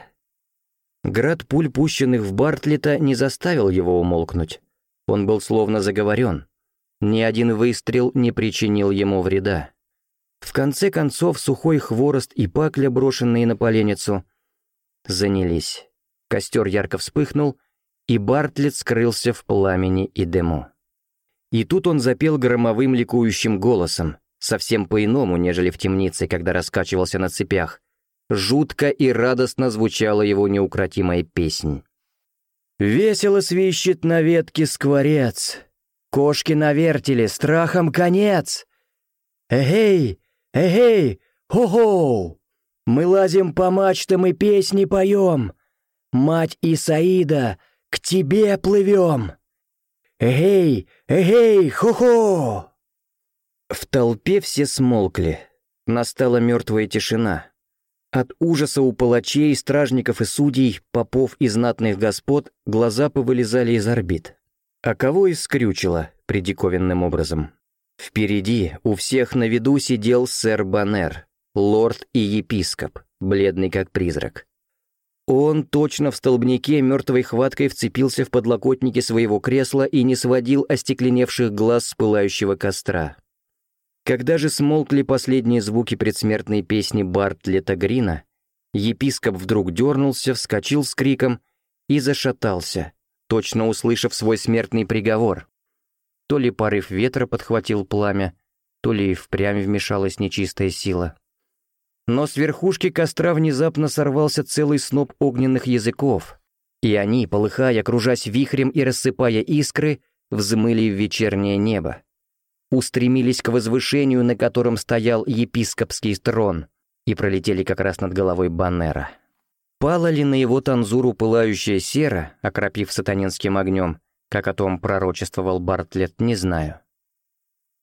Град пуль, пущенных в Бартлета, не заставил его умолкнуть. Он был словно заговорен. Ни один выстрел не причинил ему вреда. В конце концов, сухой хворост и пакля, брошенные на поленницу, занялись. Костер ярко вспыхнул, и Бартлет скрылся в пламени и дыму. И тут он запел громовым ликующим голосом, совсем по-иному, нежели в темнице, когда раскачивался на цепях. Жутко и радостно звучала его неукротимая песнь. «Весело свищет на ветке скворец, кошки на вертеле, страхом конец! Эгей, эгей, хо-хоу! Мы лазим по мачтам и песни поем. Мать Исаида, К тебе плывем! Эгей, эгей, хо-хо!» В толпе все смолкли. Настала мертвая тишина. От ужаса у палачей, стражников и судей, попов и знатных господ глаза повылезали из орбит. А кого и предиковинным образом? Впереди, у всех на виду сидел сэр Баннер, лорд и епископ, бледный как призрак. Он точно в столбнике мертвой хваткой вцепился в подлокотники своего кресла и не сводил остекленевших глаз с пылающего костра. Когда же смолкли последние звуки предсмертной песни Бартлета Грина, епископ вдруг дернулся, вскочил с криком и зашатался, точно услышав свой смертный приговор. То ли порыв ветра подхватил пламя, то ли впрямь вмешалась нечистая сила. Но с верхушки костра внезапно сорвался целый сноп огненных языков, и они, полыхая, кружась вихрем и рассыпая искры, взмыли в вечернее небо. Устремились к возвышению, на котором стоял епископский трон, и пролетели как раз над головой Баннера. Пала ли на его танзуру пылающая сера, окропив сатанинским огнем, как о том пророчествовал Бартлет, не знаю.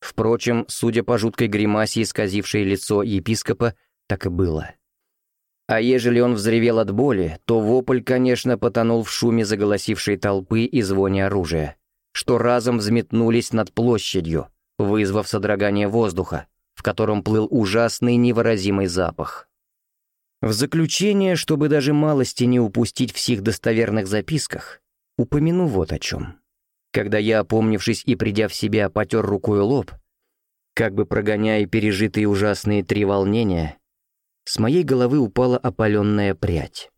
Впрочем, судя по жуткой гримасе, исказившей лицо епископа, так и было. А ежели он взревел от боли, то вопль, конечно, потонул в шуме заголосившей толпы и звоне оружия, что разом взметнулись над площадью, вызвав содрогание воздуха, в котором плыл ужасный невыразимый запах. В заключение, чтобы даже малости не упустить в сих достоверных записках, Упомяну вот о чем. Когда я, опомнившись и придя в себя, потер рукой лоб, как бы прогоняя пережитые ужасные три волнения, с моей головы упала опаленная прядь.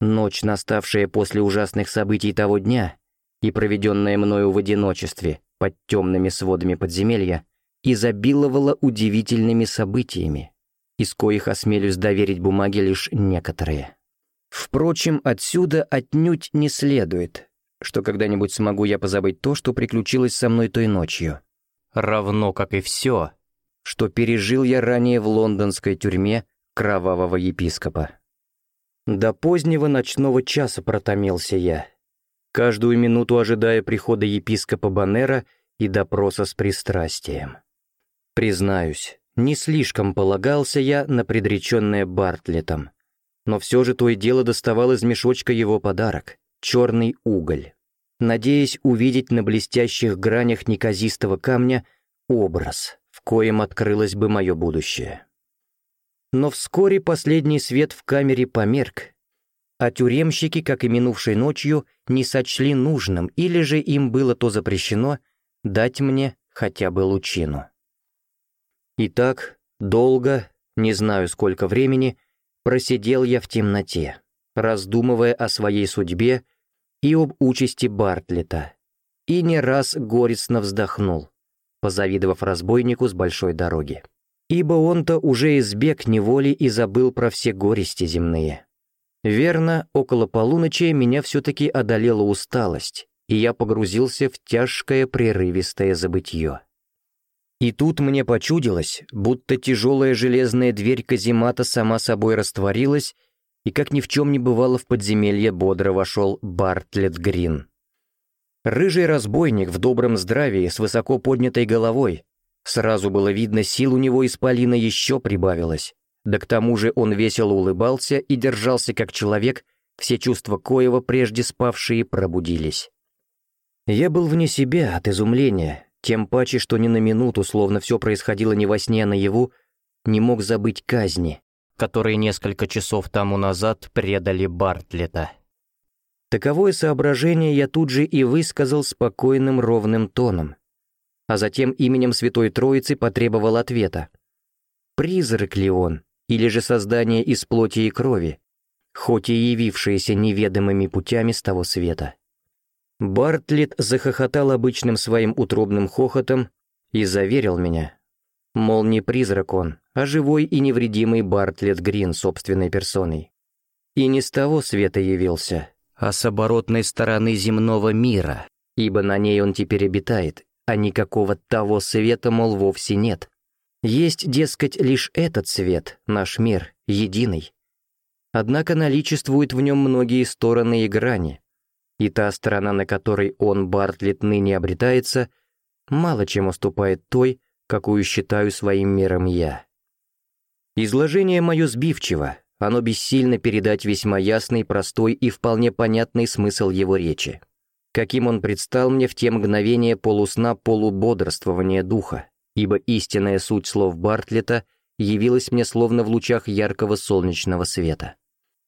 Ночь, наставшая после ужасных событий того дня и проведенная мною в одиночестве под темными сводами подземелья, изобиловала удивительными событиями, из коих осмелюсь доверить бумаге лишь некоторые. Впрочем, отсюда отнюдь не следует, что когда-нибудь смогу я позабыть то, что приключилось со мной той ночью. Равно как и все, что пережил я ранее в лондонской тюрьме кровавого епископа. До позднего ночного часа протомился я, каждую минуту ожидая прихода епископа Баннера и допроса с пристрастием. Признаюсь, не слишком полагался я на предреченное Бартлетом — но все же то и дело доставал из мешочка его подарок — черный уголь, надеясь увидеть на блестящих гранях неказистого камня образ, в коем открылось бы мое будущее. Но вскоре последний свет в камере померк, а тюремщики, как и минувшей ночью, не сочли нужным, или же им было то запрещено, дать мне хотя бы лучину. Итак, долго, не знаю сколько времени, Просидел я в темноте, раздумывая о своей судьбе и об участи Бартлета, и не раз горестно вздохнул, позавидовав разбойнику с большой дороги. Ибо он-то уже избег неволи и забыл про все горести земные. Верно, около полуночи меня все-таки одолела усталость, и я погрузился в тяжкое прерывистое забытье. И тут мне почудилось, будто тяжелая железная дверь каземата сама собой растворилась, и как ни в чем не бывало в подземелье бодро вошел Бартлет Грин. Рыжий разбойник в добром здравии с высоко поднятой головой. Сразу было видно, сил у него исполина еще прибавилось. Да к тому же он весело улыбался и держался как человек, все чувства коего прежде спавшие пробудились. Я был вне себя от изумления, тем паче, что ни на минуту, словно все происходило не во сне, а наяву, не мог забыть казни, которые несколько часов тому назад предали Бартлета. Таковое соображение я тут же и высказал спокойным ровным тоном, а затем именем Святой Троицы потребовал ответа. Призрак ли он, или же создание из плоти и крови, хоть и явившееся неведомыми путями с того света? Бартлет захохотал обычным своим утробным хохотом и заверил меня, мол, не призрак он, а живой и невредимый Бартлет Грин собственной персоной. И не с того света явился, а с оборотной стороны земного мира, ибо на ней он теперь обитает, а никакого того света, мол, вовсе нет. Есть, дескать, лишь этот свет, наш мир, единый. Однако наличествуют в нем многие стороны и грани, И та сторона, на которой он, Бартлетт, ныне обретается, мало чем уступает той, какую считаю своим миром я. Изложение мое сбивчиво, оно бессильно передать весьма ясный, простой и вполне понятный смысл его речи. Каким он предстал мне в те мгновения полусна полубодрствования духа, ибо истинная суть слов Бартлета явилась мне словно в лучах яркого солнечного света,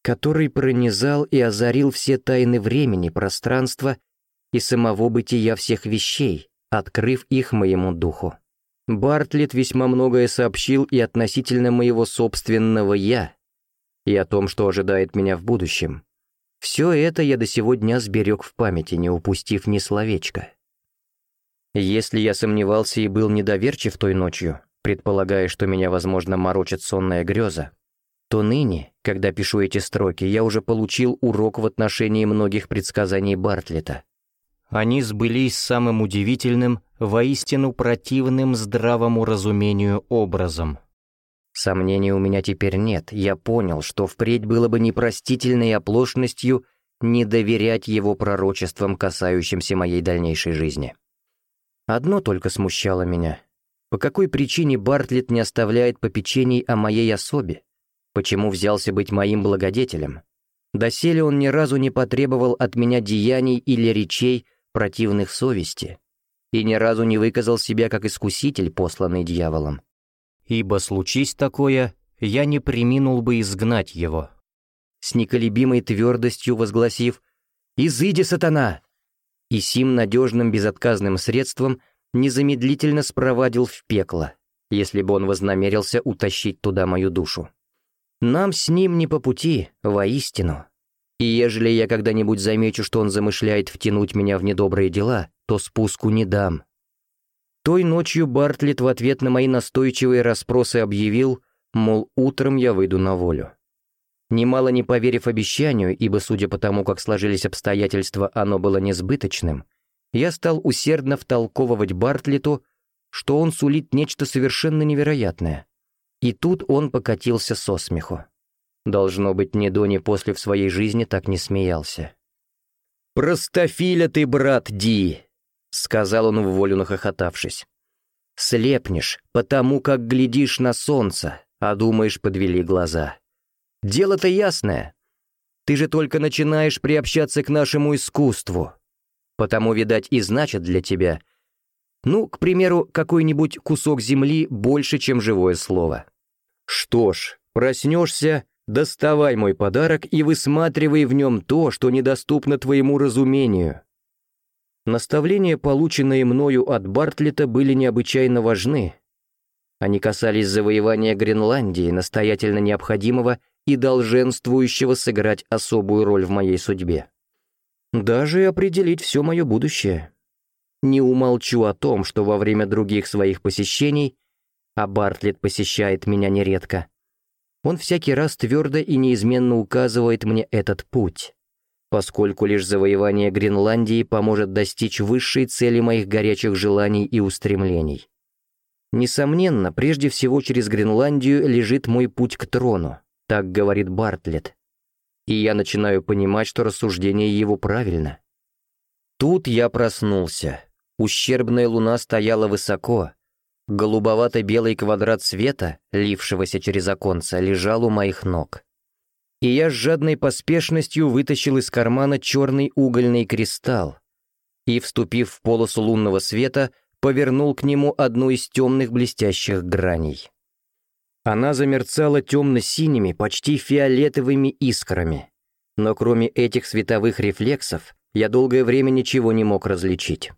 который пронизал и озарил все тайны времени, пространства и самого бытия всех вещей, открыв их моему духу. Бартлет весьма многое сообщил и относительно моего собственного «я», и о том, что ожидает меня в будущем. Все это я до сего дня сберег в памяти, не упустив ни словечка. Если я сомневался и был недоверчив той ночью, предполагая, что меня, возможно, морочит сонная греза, то ныне, когда пишу эти строки, я уже получил урок в отношении многих предсказаний Бартлета. Они сбылись самым удивительным, воистину противным здравому разумению образом. Сомнений у меня теперь нет, я понял, что впредь было бы непростительной оплошностью не доверять его пророчествам, касающимся моей дальнейшей жизни. Одно только смущало меня. По какой причине Бартлетт не оставляет попечений о моей особе? Почему взялся быть моим благодетелем? Доселе он ни разу не потребовал от меня деяний или речей, противных совести, и ни разу не выказал себя как искуситель, посланный дьяволом. Ибо случись такое, я не приминул бы изгнать его. С неколебимой твердостью возгласив «Изыди, сатана!» И сим надежным безотказным средством незамедлительно спровадил в пекло, если бы он вознамерился утащить туда мою душу. Нам с ним не по пути, воистину. И ежели я когда-нибудь замечу, что он замышляет втянуть меня в недобрые дела, то спуску не дам. Той ночью Бартлетт в ответ на мои настойчивые расспросы объявил, мол, утром я выйду на волю. Немало не поверив обещанию, ибо, судя по тому, как сложились обстоятельства, оно было несбыточным, я стал усердно втолковывать Бартлету, что он сулит нечто совершенно невероятное. И тут он покатился со смеху. Должно быть, ни до, ни после в своей жизни так не смеялся. «Простофиля ты, брат Ди!» — сказал он в волю нахохотавшись. «Слепнешь, потому как глядишь на солнце, а думаешь, подвели глаза. Дело-то ясное. Ты же только начинаешь приобщаться к нашему искусству. Потому, видать, и значит для тебя, ну, к примеру, какой-нибудь кусок земли больше, чем живое слово. Что ж, проснешься, Доставай мой подарок и высматривай в нем то, что недоступно твоему разумению. Наставления, полученные мною от Бартлета, были необычайно важны. Они касались завоевания Гренландии, настоятельно необходимого и долженствующего сыграть особую роль в моей судьбе. Даже определить все мое будущее. Не умолчу о том, что во время других своих посещений, а Бартлет посещает меня нередко, он всякий раз твердо и неизменно указывает мне этот путь, поскольку лишь завоевание Гренландии поможет достичь высшей цели моих горячих желаний и устремлений. Несомненно, прежде всего через Гренландию лежит мой путь к трону, так говорит Бартлетт. И я начинаю понимать, что рассуждение его правильно. Тут я проснулся. Ущербная луна стояла высоко, Голубовато-белый квадрат света, лившегося через оконце, лежал у моих ног. И я с жадной поспешностью вытащил из кармана черный угольный кристалл и, вступив в полосу лунного света, повернул к нему одну из темных блестящих граней. Она замерцала темно-синими, почти фиолетовыми искрами, но кроме этих световых рефлексов я долгое время ничего не мог различить.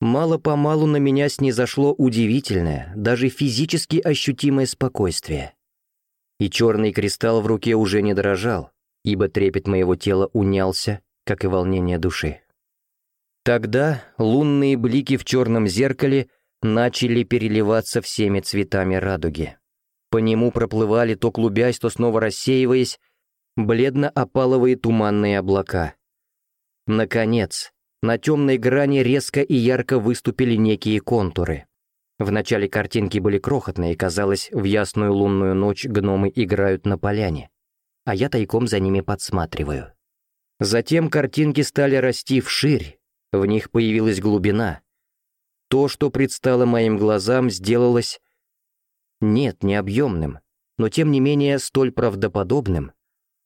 Мало-помалу на меня снизошло удивительное, даже физически ощутимое спокойствие. И черный кристалл в руке уже не дрожал, ибо трепет моего тела унялся, как и волнение души. Тогда лунные блики в черном зеркале начали переливаться всеми цветами радуги. По нему проплывали, то клубясь, то снова рассеиваясь, бледно-опаловые туманные облака. Наконец, на темной грани резко и ярко выступили некие контуры. В начале картинки были крохотные, казалось, в ясную лунную ночь гномы играют на поляне, а я тайком за ними подсматриваю. Затем картинки стали расти вширь, в них появилась глубина. То, что предстало моим глазам, сделалось... Нет, не объемным, но тем не менее столь правдоподобным,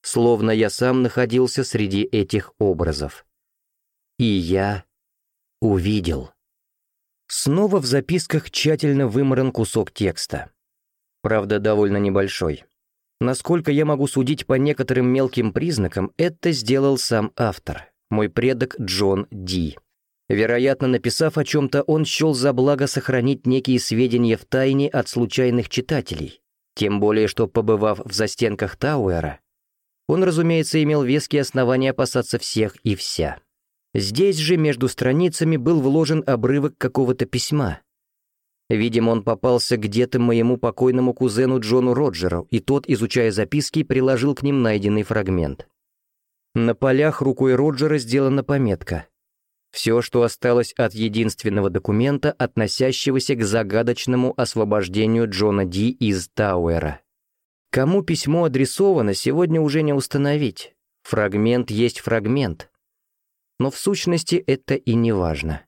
словно я сам находился среди этих образов. И я увидел. Снова в записках тщательно выморан кусок текста. Правда, довольно небольшой. Насколько я могу судить по некоторым мелким признакам, это сделал сам автор, мой предок Джон Ди. Вероятно, написав о чем-то, он счел за благо сохранить некие сведения в тайне от случайных читателей. Тем более, что, побывав в застенках Тауэра, он, разумеется, имел веские основания опасаться всех и вся. Здесь же между страницами был вложен обрывок какого-то письма. Видимо, он попался где-то моему покойному кузену Джону Роджеру, и тот, изучая записки, приложил к ним найденный фрагмент. На полях рукой Роджера сделана пометка. Все, что осталось от единственного документа, относящегося к загадочному освобождению Джона Ди из Тауэра. Кому письмо адресовано, сегодня уже не установить. Фрагмент есть фрагмент. Но в сущности это и не важно.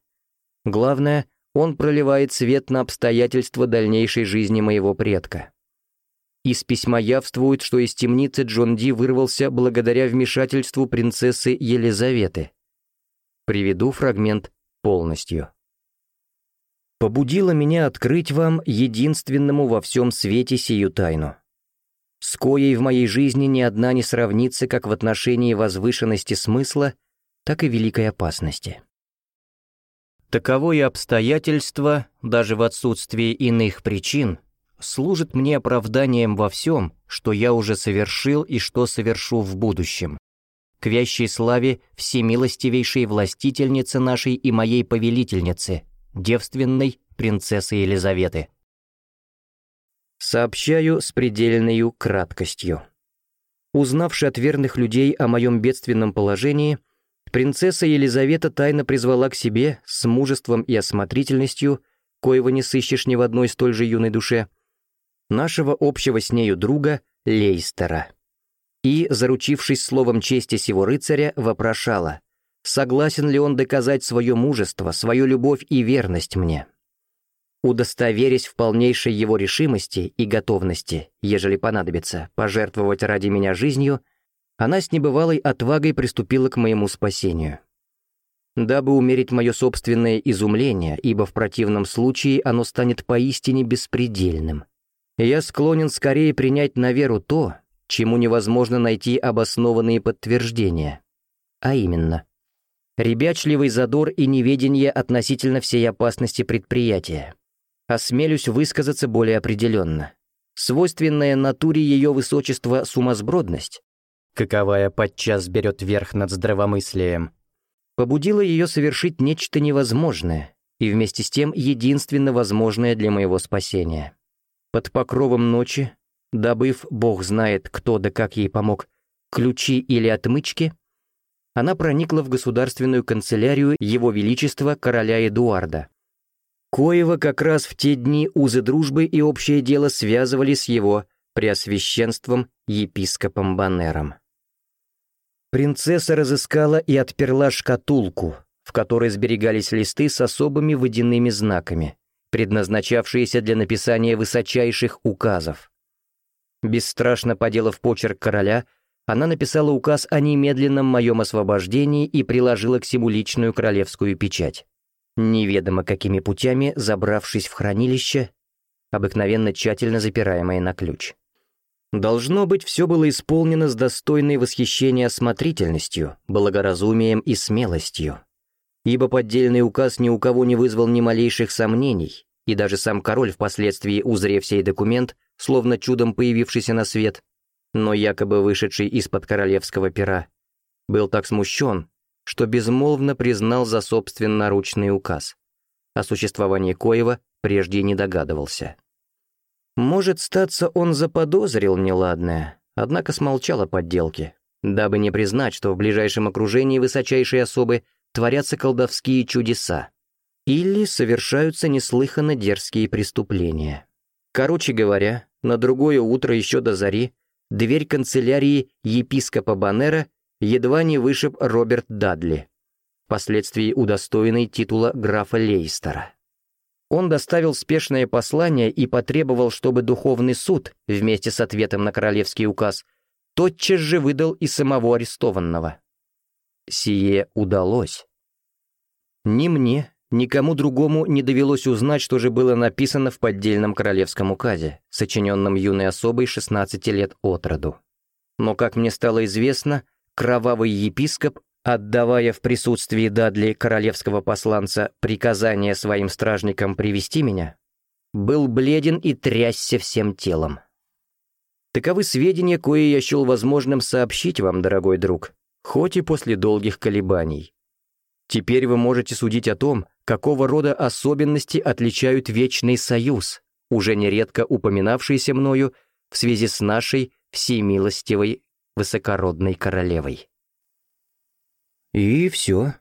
Главное, он проливает свет на обстоятельства дальнейшей жизни моего предка. Из письма явствует, что из темницы Джон Ди вырвался благодаря вмешательству принцессы Елизаветы. Приведу фрагмент полностью. «Побудило меня открыть вам единственному во всем свете сию тайну. С коей в моей жизни ни одна не сравнится как в отношении возвышенности смысла, так и великой опасности. Таковое обстоятельство, даже в отсутствии иных причин, служит мне оправданием во всем, что я уже совершил и что совершу в будущем. К вящей славе всемилостивейшей властительницы нашей и моей повелительницы, девственной принцессы Елизаветы. Сообщаю с предельной краткостью. Узнавши от верных людей о моем бедственном положении, принцесса Елизавета тайно призвала к себе с мужеством и осмотрительностью, коего не сыщешь ни в одной столь же юной душе, нашего общего с нею друга Лейстера. И, заручившись словом чести сего рыцаря, вопрошала, согласен ли он доказать свое мужество, свою любовь и верность мне. Удостоверясь в полнейшей его решимости и готовности, ежели понадобится, пожертвовать ради меня жизнью, она с небывалой отвагой приступила к моему спасению. Дабы умерить мое собственное изумление, ибо в противном случае оно станет поистине беспредельным. Я склонен скорее принять на веру то, чему невозможно найти обоснованные подтверждения. А именно, ребячливый задор и неведение относительно всей опасности предприятия, Осмелюсь высказаться более определенно. Свойственная натуре ее высочества сумасбродность, каковая подчас берет верх над здравомыслием, побудила ее совершить нечто невозможное и вместе с тем единственно возможное для моего спасения. Под покровом ночи, добыв, бог знает кто да как ей помог, ключи или отмычки, она проникла в государственную канцелярию Его Величества короля Эдуарда, Коева как раз в те дни узы дружбы и общее дело связывали с его преосвященством епископом Банером. Принцесса разыскала и отперла шкатулку, в которой сберегались листы с особыми водяными знаками, предназначавшиеся для написания высочайших указов. Бесстрашно поделав почерк короля, она написала указ о немедленном моем освобождении и приложила к сему личную королевскую печать неведомо какими путями забравшись в хранилище, обыкновенно тщательно запираемое на ключ. Должно быть, все было исполнено с достойной восхищения осмотрительностью, благоразумием и смелостью. Ибо поддельный указ ни у кого не вызвал ни малейших сомнений, и даже сам король впоследствии, узрев сей документ, словно чудом появившийся на свет, но якобы вышедший из-под королевского пера, был так смущен, что безмолвно признал за собственноручный указ. О существовании Коева прежде не догадывался. Может, статься он заподозрил неладное, однако смолчал о подделке, дабы не признать, что в ближайшем окружении высочайшей особы творятся колдовские чудеса или совершаются неслыханно дерзкие преступления. Короче говоря, на другое утро еще до зари дверь канцелярии епископа Банера едва не вышиб Роберт Дадли, впоследствии удостоенный титула графа Лейстера. Он доставил спешное послание и потребовал, чтобы духовный суд, вместе с ответом на королевский указ, тотчас же выдал и самого арестованного. Сие удалось. Ни мне, никому другому не довелось узнать, что же было написано в поддельном королевском указе, сочиненном юной особой 16 лет от роду. Но, как мне стало известно, кровавый епископ отдавая в присутствии Дадли королевского посланца приказание своим стражникам привести меня, был бледен и трясся всем телом. Таковы сведения, кои я счел возможным сообщить вам, дорогой друг, хоть и после долгих колебаний. Теперь вы можете судить о том, какого рода особенности отличают Вечный Союз, уже нередко упоминавшийся мною в связи с нашей всемилостивой высокородной королевой. И все,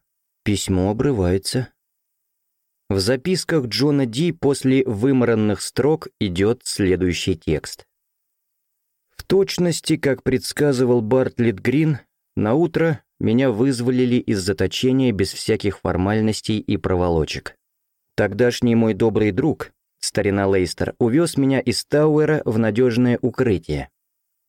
письмо обрывается. В записках Джона Ди после вымаранных строк идет следующий текст. В точности, как предсказывал Бартлетт Грин, на утро меня вызволили из заточения без всяких формальностей и проволочек. Тогдашний мой добрый друг, старина Лейстер, увез меня из Тауэра в надежное укрытие,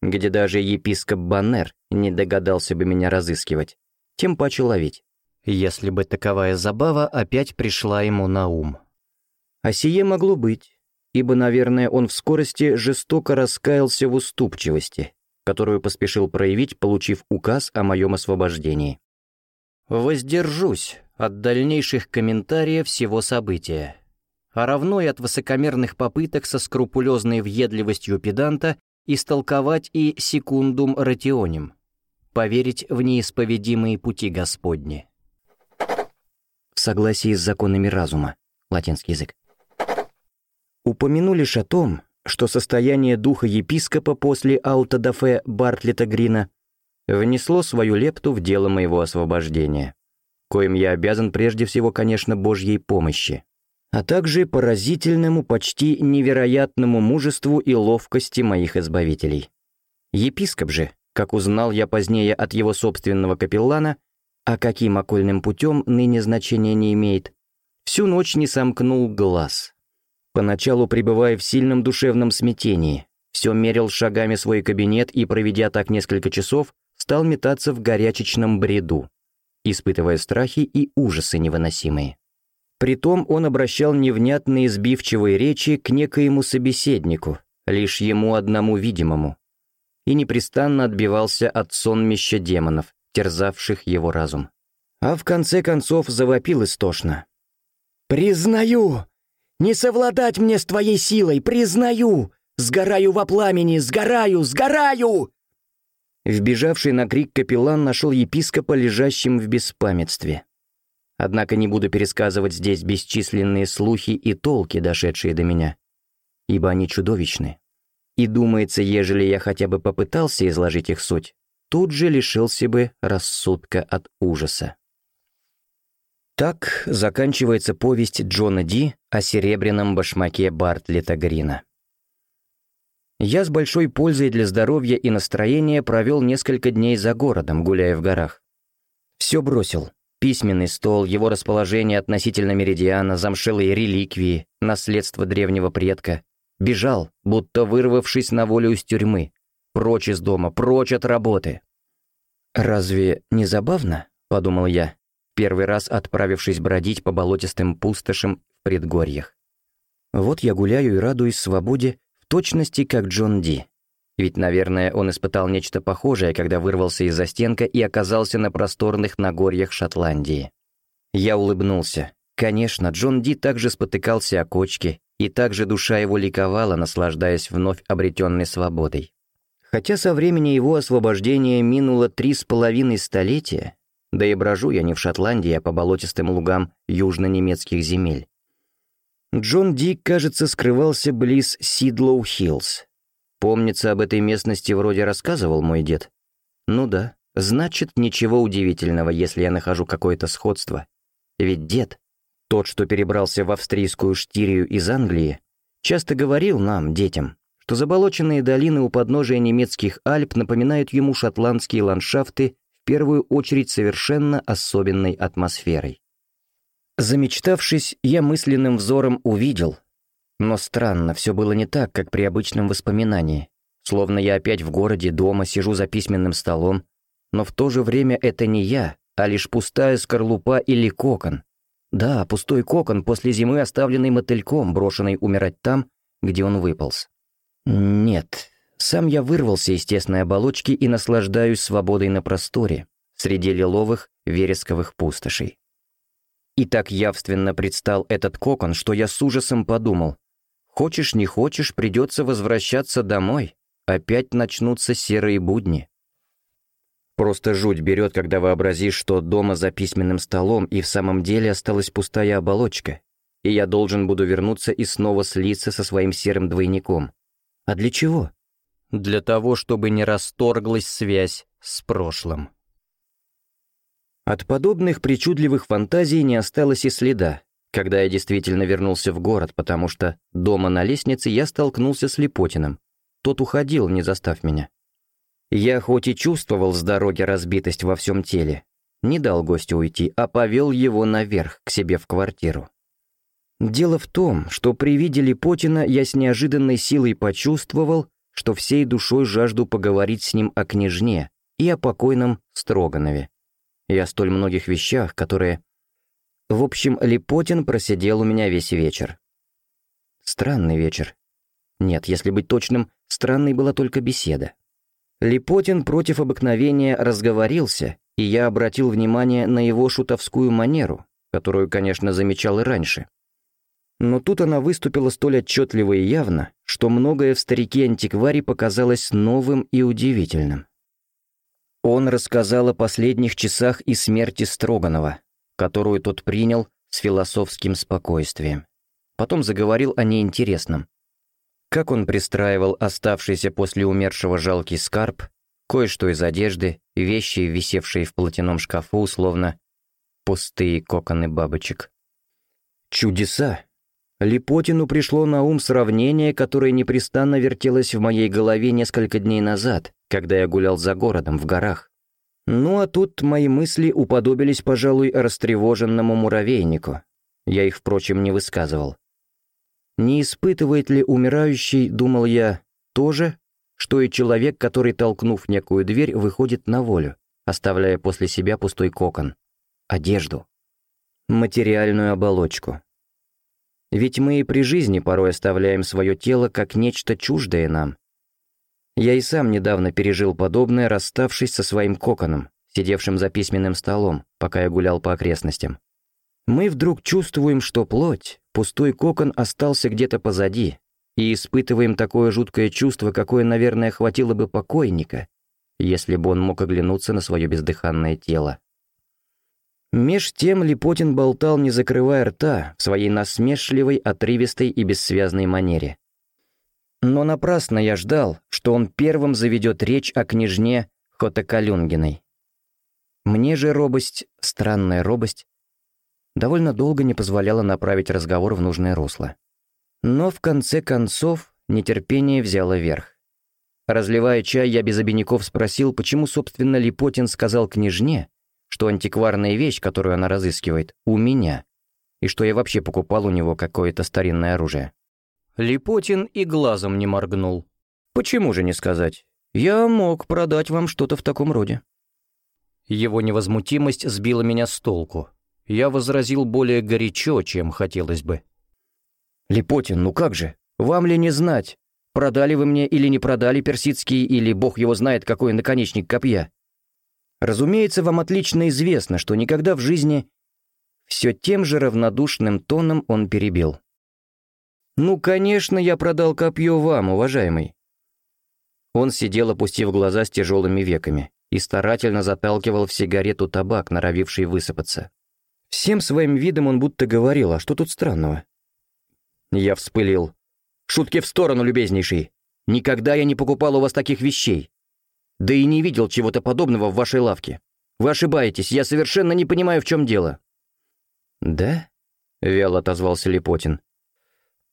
где даже епископ Баннер не догадался бы меня разыскивать тем паче ловить. Если бы таковая забава опять пришла ему на ум. А сие могло быть, ибо, наверное, он в скорости жестоко раскаялся в уступчивости, которую поспешил проявить, получив указ о моем освобождении. Воздержусь от дальнейших комментариев всего события, а равно и от высокомерных попыток со скрупулезной въедливостью педанта истолковать и секундум ратионем, поверить в неисповедимые пути Господни. В согласии с законами разума, латинский язык. Упомяну лишь о том, что состояние духа епископа после аутодафе Бартлета Грина внесло свою лепту в дело моего освобождения, коим я обязан прежде всего, конечно, Божьей помощи, а также поразительному, почти невероятному мужеству и ловкости моих избавителей. Епископ же, как узнал я позднее от его собственного капеллана, а каким окольным путем ныне значения не имеет, всю ночь не сомкнул глаз. Поначалу пребывая в сильном душевном смятении, все мерил шагами свой кабинет и, проведя так несколько часов, стал метаться в горячечном бреду, испытывая страхи и ужасы невыносимые. Притом он обращал невнятные сбивчивые речи к некоему собеседнику, лишь ему одному видимому, и непрестанно отбивался от сонмища демонов, терзавших его разум. А в конце концов завопил истошно. «Признаю! Не совладать мне с твоей силой! Признаю! Сгораю во пламени! Сгораю! Сгораю!» Вбежавший на крик капеллан нашел епископа лежащим в беспамятстве. Однако не буду пересказывать здесь бесчисленные слухи и толки, дошедшие до меня, ибо они чудовищны. И думается, ежели я хотя бы попытался изложить их суть, тут же лишился бы рассудка от ужаса. Так заканчивается повесть Джона Ди о серебряном башмаке Бартлета Грина. Я с большой пользой для здоровья и настроения провел несколько дней за городом, гуляя в горах. Все бросил. Письменный стол, его расположение относительно меридиана, замшелые реликвии, наследство древнего предка, Бежал, будто вырвавшись на волю из тюрьмы. Прочь из дома, прочь от работы. «Разве не забавно?» — подумал я, первый раз отправившись бродить по болотистым пустошам в предгорьях. Вот я гуляю и радуюсь свободе в точности, как Джон Ди. Ведь, наверное, он испытал нечто похожее, когда вырвался из застенка и оказался на просторных Нагорьях Шотландии. Я улыбнулся. Конечно, Джон Ди также спотыкался о кочке и также душа его ликовала, наслаждаясь вновь обретенной свободой. Хотя со времени его освобождения минуло три с половиной столетия, да и брожу я не в Шотландии, а по болотистым лугам южно-немецких земель. Джон Дик, кажется, скрывался близ Сидлоу-Хиллз. Помнится, об этой местности вроде рассказывал мой дед. Ну да, значит, ничего удивительного, если я нахожу какое-то сходство. Ведь дед тот, что перебрался в австрийскую Штирию из Англии, часто говорил нам, детям, что заболоченные долины у подножия немецких Альп напоминают ему шотландские ландшафты первую очередь совершенно особенной атмосферой. Замечтавшись, я мысленным взором увидел. Но странно, все было не так, как при обычном воспоминании. Словно я опять в городе, дома, сижу за письменным столом. Но в то же время это не я, а лишь пустая скорлупа или кокон. Да, пустой кокон после зимы, оставленный мотыльком, брошенный умирать там, где он выполз. Нет, сам я вырвался из тесной оболочки и наслаждаюсь свободой на просторе, среди лиловых вересковых пустошей. И так явственно предстал этот кокон, что я с ужасом подумал. Хочешь, не хочешь, придется возвращаться домой. Опять начнутся серые будни. Просто жуть берет, когда вообразишь, что дома за письменным столом и в самом деле осталась пустая оболочка, и я должен буду вернуться и снова слиться со своим серым двойником. А для чего? Для того, чтобы не расторглась связь с прошлым. От подобных причудливых фантазий не осталось и следа, когда я действительно вернулся в город, потому что дома на лестнице я столкнулся с Липотиным. Тот уходил, не застав меня. Я хоть и чувствовал с дороги разбитость во всем теле, не дал гостю уйти, а повел его наверх, к себе в квартиру. Дело в том, что при виде Липотина я с неожиданной силой почувствовал, что всей душой жажду поговорить с ним о княжне и о покойном Строганове, и о столь многих вещах, которые... В общем, Липотин просидел у меня весь вечер. Странный вечер. Нет, если быть точным, странной была только беседа. Липотин против обыкновения разговорился, и я обратил внимание на его шутовскую манеру, которую, конечно, замечал и раньше. Но тут она выступила столь отчетливо и явно, что многое в старике-антикваре показалось новым и удивительным. Он рассказал о последних часах и смерти Строганова, которую тот принял с философским спокойствием. Потом заговорил о неинтересном, как он пристраивал оставшийся после умершего жалкий скарб, кое-что из одежды, вещи, висевшие в платяном шкафу, словно пустые коконы бабочек. Чудеса! Липотину пришло на ум сравнение, которое непрестанно вертелось в моей голове несколько дней назад, когда я гулял за городом, в горах. Ну а тут мои мысли уподобились, пожалуй, растревоженному муравейнику. Я их, впрочем, не высказывал. Не испытывает ли умирающий, думал я, то же, что и человек, который, толкнув некую дверь, выходит на волю, оставляя после себя пустой кокон, одежду, материальную оболочку. Ведь мы и при жизни порой оставляем свое тело как нечто чуждое нам. Я и сам недавно пережил подобное, расставшись со своим коконом, сидевшим за письменным столом, пока я гулял по окрестностям. Мы вдруг чувствуем, что плоть, пустой кокон остался где-то позади, и испытываем такое жуткое чувство, какое, наверное, хватило бы покойника, если бы он мог оглянуться на свое бездыханное тело. Меж тем Липотин болтал, не закрывая рта, в своей насмешливой, отрывистой и бессвязной манере. Но напрасно я ждал, что он первым заведет речь о княжне Хотокалюнгиной. Мне же робость, странная робость, довольно долго не позволяла направить разговор в нужное русло. Но в конце концов нетерпение взяло верх. Разливая чай, я без обиняков спросил, почему, собственно, Липотин сказал княжне, что антикварная вещь, которую она разыскивает, у меня, и что я вообще покупал у него какое-то старинное оружие. Липотин и глазом не моргнул. Почему же не сказать? Я мог продать вам что-то в таком роде. Его невозмутимость сбила меня с толку я возразил более горячо, чем хотелось бы. «Липотин, ну как же? Вам ли не знать, продали вы мне или не продали персидский, или бог его знает, какой наконечник копья? Разумеется, вам отлично известно, что никогда в жизни...» Все тем же равнодушным тоном он перебил. «Ну, конечно, я продал копье вам, уважаемый». Он сидел, опустив глаза с тяжелыми веками, и старательно заталкивал в сигарету табак, норовивший высыпаться. Всем своим видом он будто говорил, а что тут странного? Я вспылил. «Шутки в сторону, любезнейший. Никогда я не покупал у вас таких вещей. Да и не видел чего-то подобного в вашей лавке. Вы ошибаетесь, я совершенно не понимаю, в чем дело». «Да?» — вяло отозвался Липотин.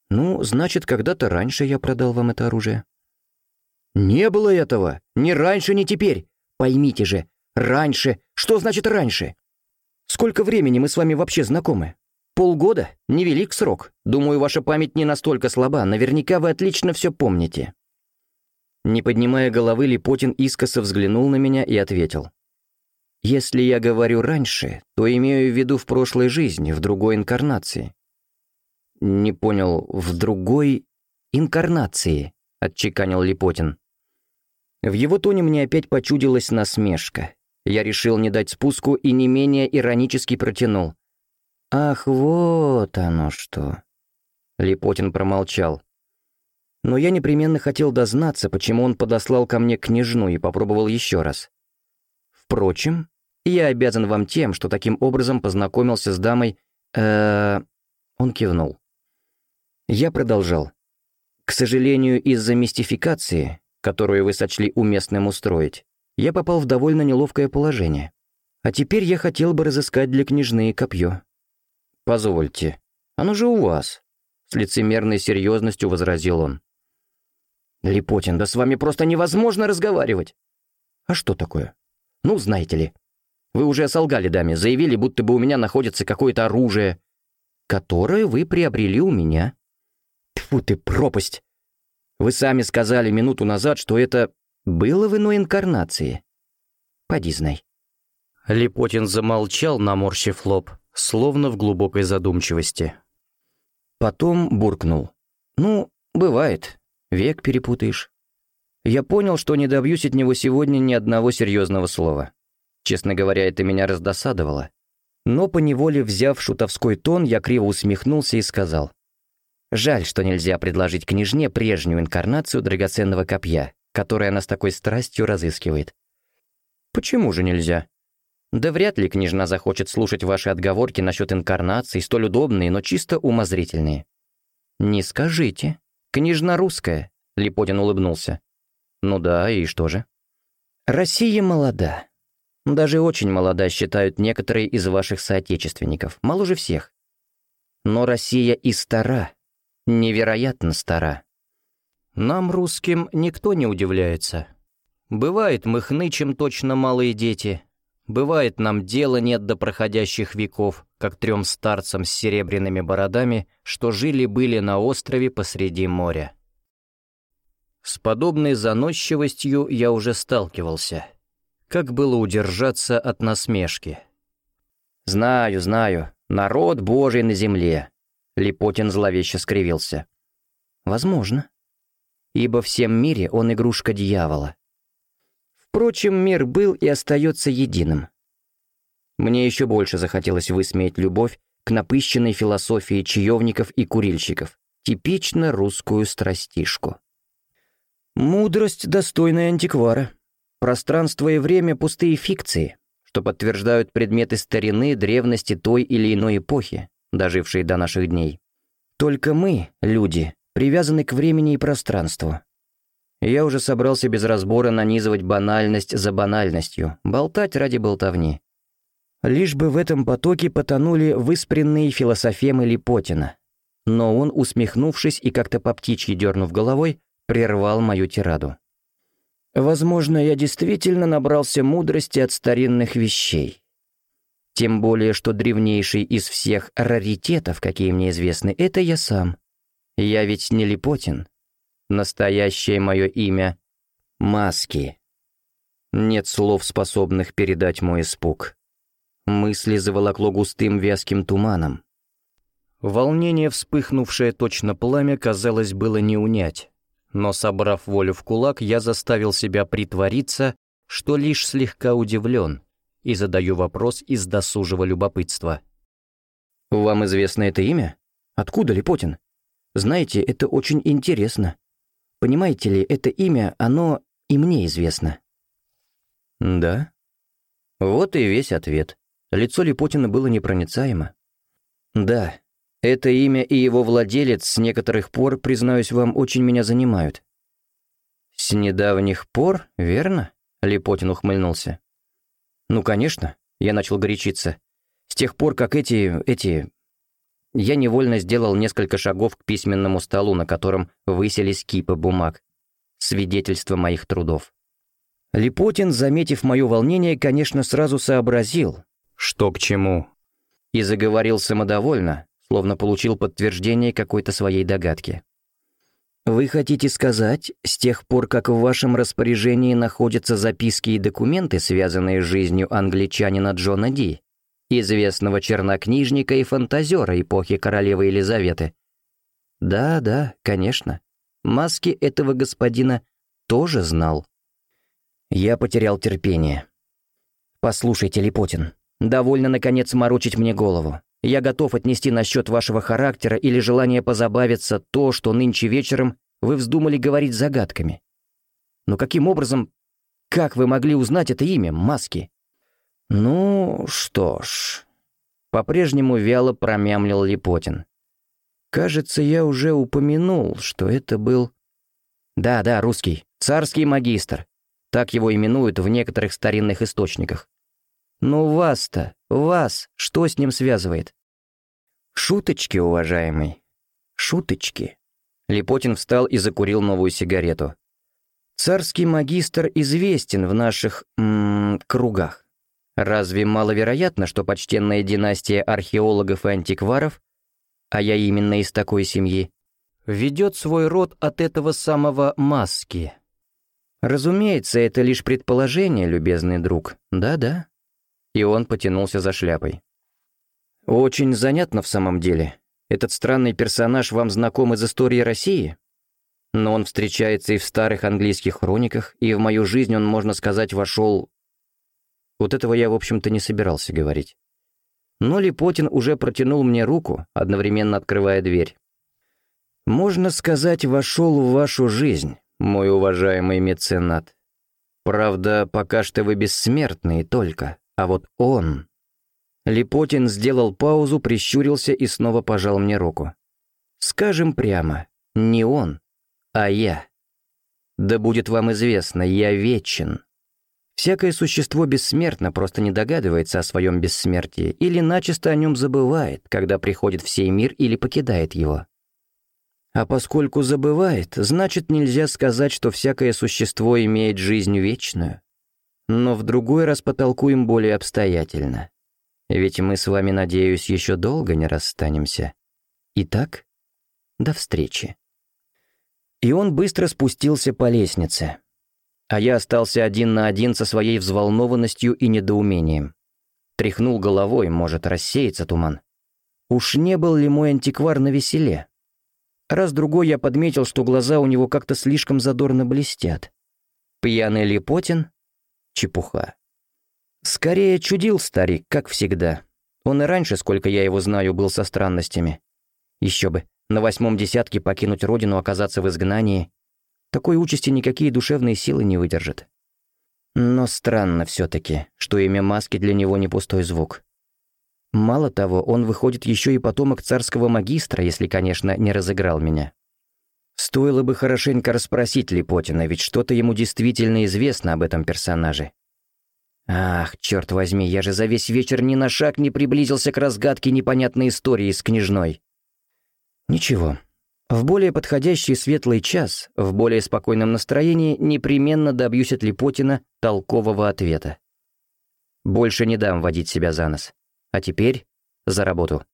«Ну, значит, когда-то раньше я продал вам это оружие». «Не было этого! Ни раньше, ни теперь! Поймите же, Раньше? Что значит раньше? Сколько времени мы с вами вообще знакомы? Полгода? Невелик срок. Думаю, ваша память не настолько слаба. Наверняка вы отлично все помните. Не поднимая головы, Липотин искоса взглянул на меня и ответил. «Если я говорю раньше, то имею в виду в прошлой жизни, в другой инкарнации». «Не понял, в другой инкарнации», — отчеканил Липотин. В его тоне мне опять почудилась насмешка. Я решил не дать спуску и не менее иронически протянул. «Ах, вот оно что!» Липотин промолчал. Но я непременно хотел дознаться, почему он подослал ко мне княжну и попробовал еще раз. Впрочем, я обязан вам тем, что таким образом познакомился с дамой... э Он кивнул. Я продолжал. К сожалению, из-за мистификации, которую вы сочли уместным устроить, я попал в довольно неловкое положение. А теперь я хотел бы разыскать для княжны копье. «Позвольте, оно же у вас», — с лицемерной серьезностью возразил он. «Липотин, да с вами просто невозможно разговаривать!» «А что такое?» «Ну, знаете ли, вы уже солгали даме, заявили, будто бы у меня находится какое-то оружие, которое вы приобрели у меня». Тьфу ты, пропасть! Вы сами сказали минуту назад, что это было в иной инкарнации. Поди знай. Липотин замолчал, наморщив лоб, словно в глубокой задумчивости. Потом буркнул. «Ну, бывает. Век перепутаешь». Я понял, что не добьюсь от него сегодня ни одного серьезного слова. Честно говоря, это меня раздосадовало. Но поневоле взяв шутовской тон, я криво усмехнулся и сказал. «Жаль, что нельзя предложить княжне прежнюю инкарнацию драгоценного копья, которое она с такой страстью разыскивает». «Почему же нельзя?» «Да вряд ли княжна захочет слушать ваши отговорки насчет инкарнации, столь удобные, но чисто умозрительные». «Не скажите. Княжна русская», — Липотин улыбнулся. «Ну да, и что же?» «Россия молода. Даже очень молода, считают некоторые из ваших соотечественников, моложе всех. Но Россия и стара, невероятно стара. Нам, русским, никто не удивляется. Бывает, мы хнычем точно малые дети. Бывает, нам дела нет до проходящих веков, как трем старцам с серебряными бородами, что жили-были на острове посреди моря. С подобной заносчивостью я уже сталкивался. Как было удержаться от насмешки? «Знаю, знаю, народ Божий на земле», — Липотин зловеще скривился. «Возможно. Ибо всем мире он игрушка дьявола. Впрочем, мир был и остается единым. Мне еще больше захотелось высмеять любовь к напыщенной философии чаевников и курильщиков, типично русскую страстишку. Мудрость, достойная антиквара. Пространство и время — пустые фикции, что подтверждают предметы старины, древности той или иной эпохи, дожившие до наших дней. Только мы, люди, привязаны к времени и пространству. Я уже собрался без разбора нанизывать банальность за банальностью, болтать ради болтовни. Лишь бы в этом потоке потонули выспренные философемы Липотина. Но он, усмехнувшись и как-то по птичьи дернув головой, прервал мою тираду. Возможно, я действительно набрался мудрости от старинных вещей. Тем более, что древнейший из всех раритетов, какие мне известны, это я сам. Я ведь не Липотин. Настоящее мое имя — Маски. Нет слов, способных передать мой испуг. Мысли заволокло густым вязким туманом. Волнение, вспыхнувшее точно пламя, казалось, было не унять. Но, собрав волю в кулак, я заставил себя притвориться, что лишь слегка удивлен, и задаю вопрос из досужего любопытства. «Вам известно это имя? Откуда Липотин? Знаете, это очень интересно. Понимаете ли, это имя, оно и мне известно». «Да?» Вот и весь ответ. Лицо Липотина было непроницаемо. «Да, это имя и его владелец с некоторых пор, признаюсь вам, очень меня занимают». «С недавних пор, верно?» — Липотин ухмыльнулся. «Ну, конечно», — я начал горячиться. «С тех пор, как эти... эти...» Я невольно сделал несколько шагов к письменному столу, на котором высились кипы бумаг. Свидетельство моих трудов. Липотин, заметив мое волнение, конечно, сразу сообразил, что к чему, и заговорил самодовольно, словно получил подтверждение какой-то своей догадки. «Вы хотите сказать, с тех пор, как в вашем распоряжении находятся записки и документы, связанные с жизнью англичанина Джона Ди, известного чернокнижника и фантазера эпохи королевы Елизаветы?» «Да, да, конечно. Маски этого господина тоже знал». Я потерял терпение. «Послушайте, Липотин, довольно, наконец, морочить мне голову. Я готов отнести насчет вашего характера или желания позабавиться то, что нынче вечером вы вздумали говорить загадками. Но каким образом, как вы могли узнать это имя, Маски?» «Ну, что ж...» По-прежнему вяло промямлил Липотин. «Кажется, я уже упомянул, что это был...» «Да-да, русский, царский магистр. Так его именуют в некоторых старинных источниках. Но вас-то, вас, что с ним связывает? Шуточки, уважаемый. Шуточки. Липотин встал и закурил новую сигарету. Царский магистр известен в наших м -м, кругах. Разве маловероятно, что почтенная династия археологов и антикваров, а я именно из такой семьи, ведет свой род от этого самого маски? Разумеется, это лишь предположение, любезный друг. Да-да. И он потянулся за шляпой. Очень занятно в самом деле. Этот странный персонаж вам знаком из истории России? Но он встречается и в старых английских хрониках, и в мою жизнь он, можно сказать, вошел... Вот этого я, в общем-то, не собирался говорить. Но Липотин уже протянул мне руку, одновременно открывая дверь. «Можно сказать, вошел в вашу жизнь, мой уважаемый меценат. Правда, пока что вы бессмертные только, а вот он...» Липотин сделал паузу, прищурился и снова пожал мне руку. «Скажем прямо, не он, а я. Да будет вам известно, я вечен. Всякое существо бессмертно, просто не догадывается о своем бессмертии или начисто о нем забывает, когда приходит в сей мир или покидает его. А поскольку забывает, значит нельзя сказать, что всякое существо имеет жизнь вечную. Но в другой раз потолкуем более обстоятельно. Ведь мы с вами, надеюсь, еще долго не расстанемся. Итак, до встречи. И он быстро спустился по лестнице. А я остался один на один со своей взволнованностью и недоумением. Тряхнул головой, может, рассеется туман. Уж не был ли мой антиквар на веселе? Раз-другой я подметил, что глаза у него как-то слишком задорно блестят. Пьяный Липотин? Чепуха. Скорее чудил старик, как всегда. Он и раньше, сколько я его знаю, был со странностями. Еще бы, на восьмом десятке покинуть родину, оказаться в изгнании. Такой участи никакие душевные силы не выдержат. Но странно все таки что имя Маски для него не пустой звук. Мало того, он выходит еще и потомок царского магистра, если, конечно, не разыграл меня. Стоило бы хорошенько расспросить Липотина, ведь что-то ему действительно известно об этом персонаже. Ах, черт возьми, я же за весь вечер ни на шаг не приблизился к разгадке непонятной истории с княжной. Ничего. В более подходящий светлый час, в более спокойном настроении, непременно добьюсь от Липотина толкового ответа. Больше не дам водить себя за нос. А теперь за работу.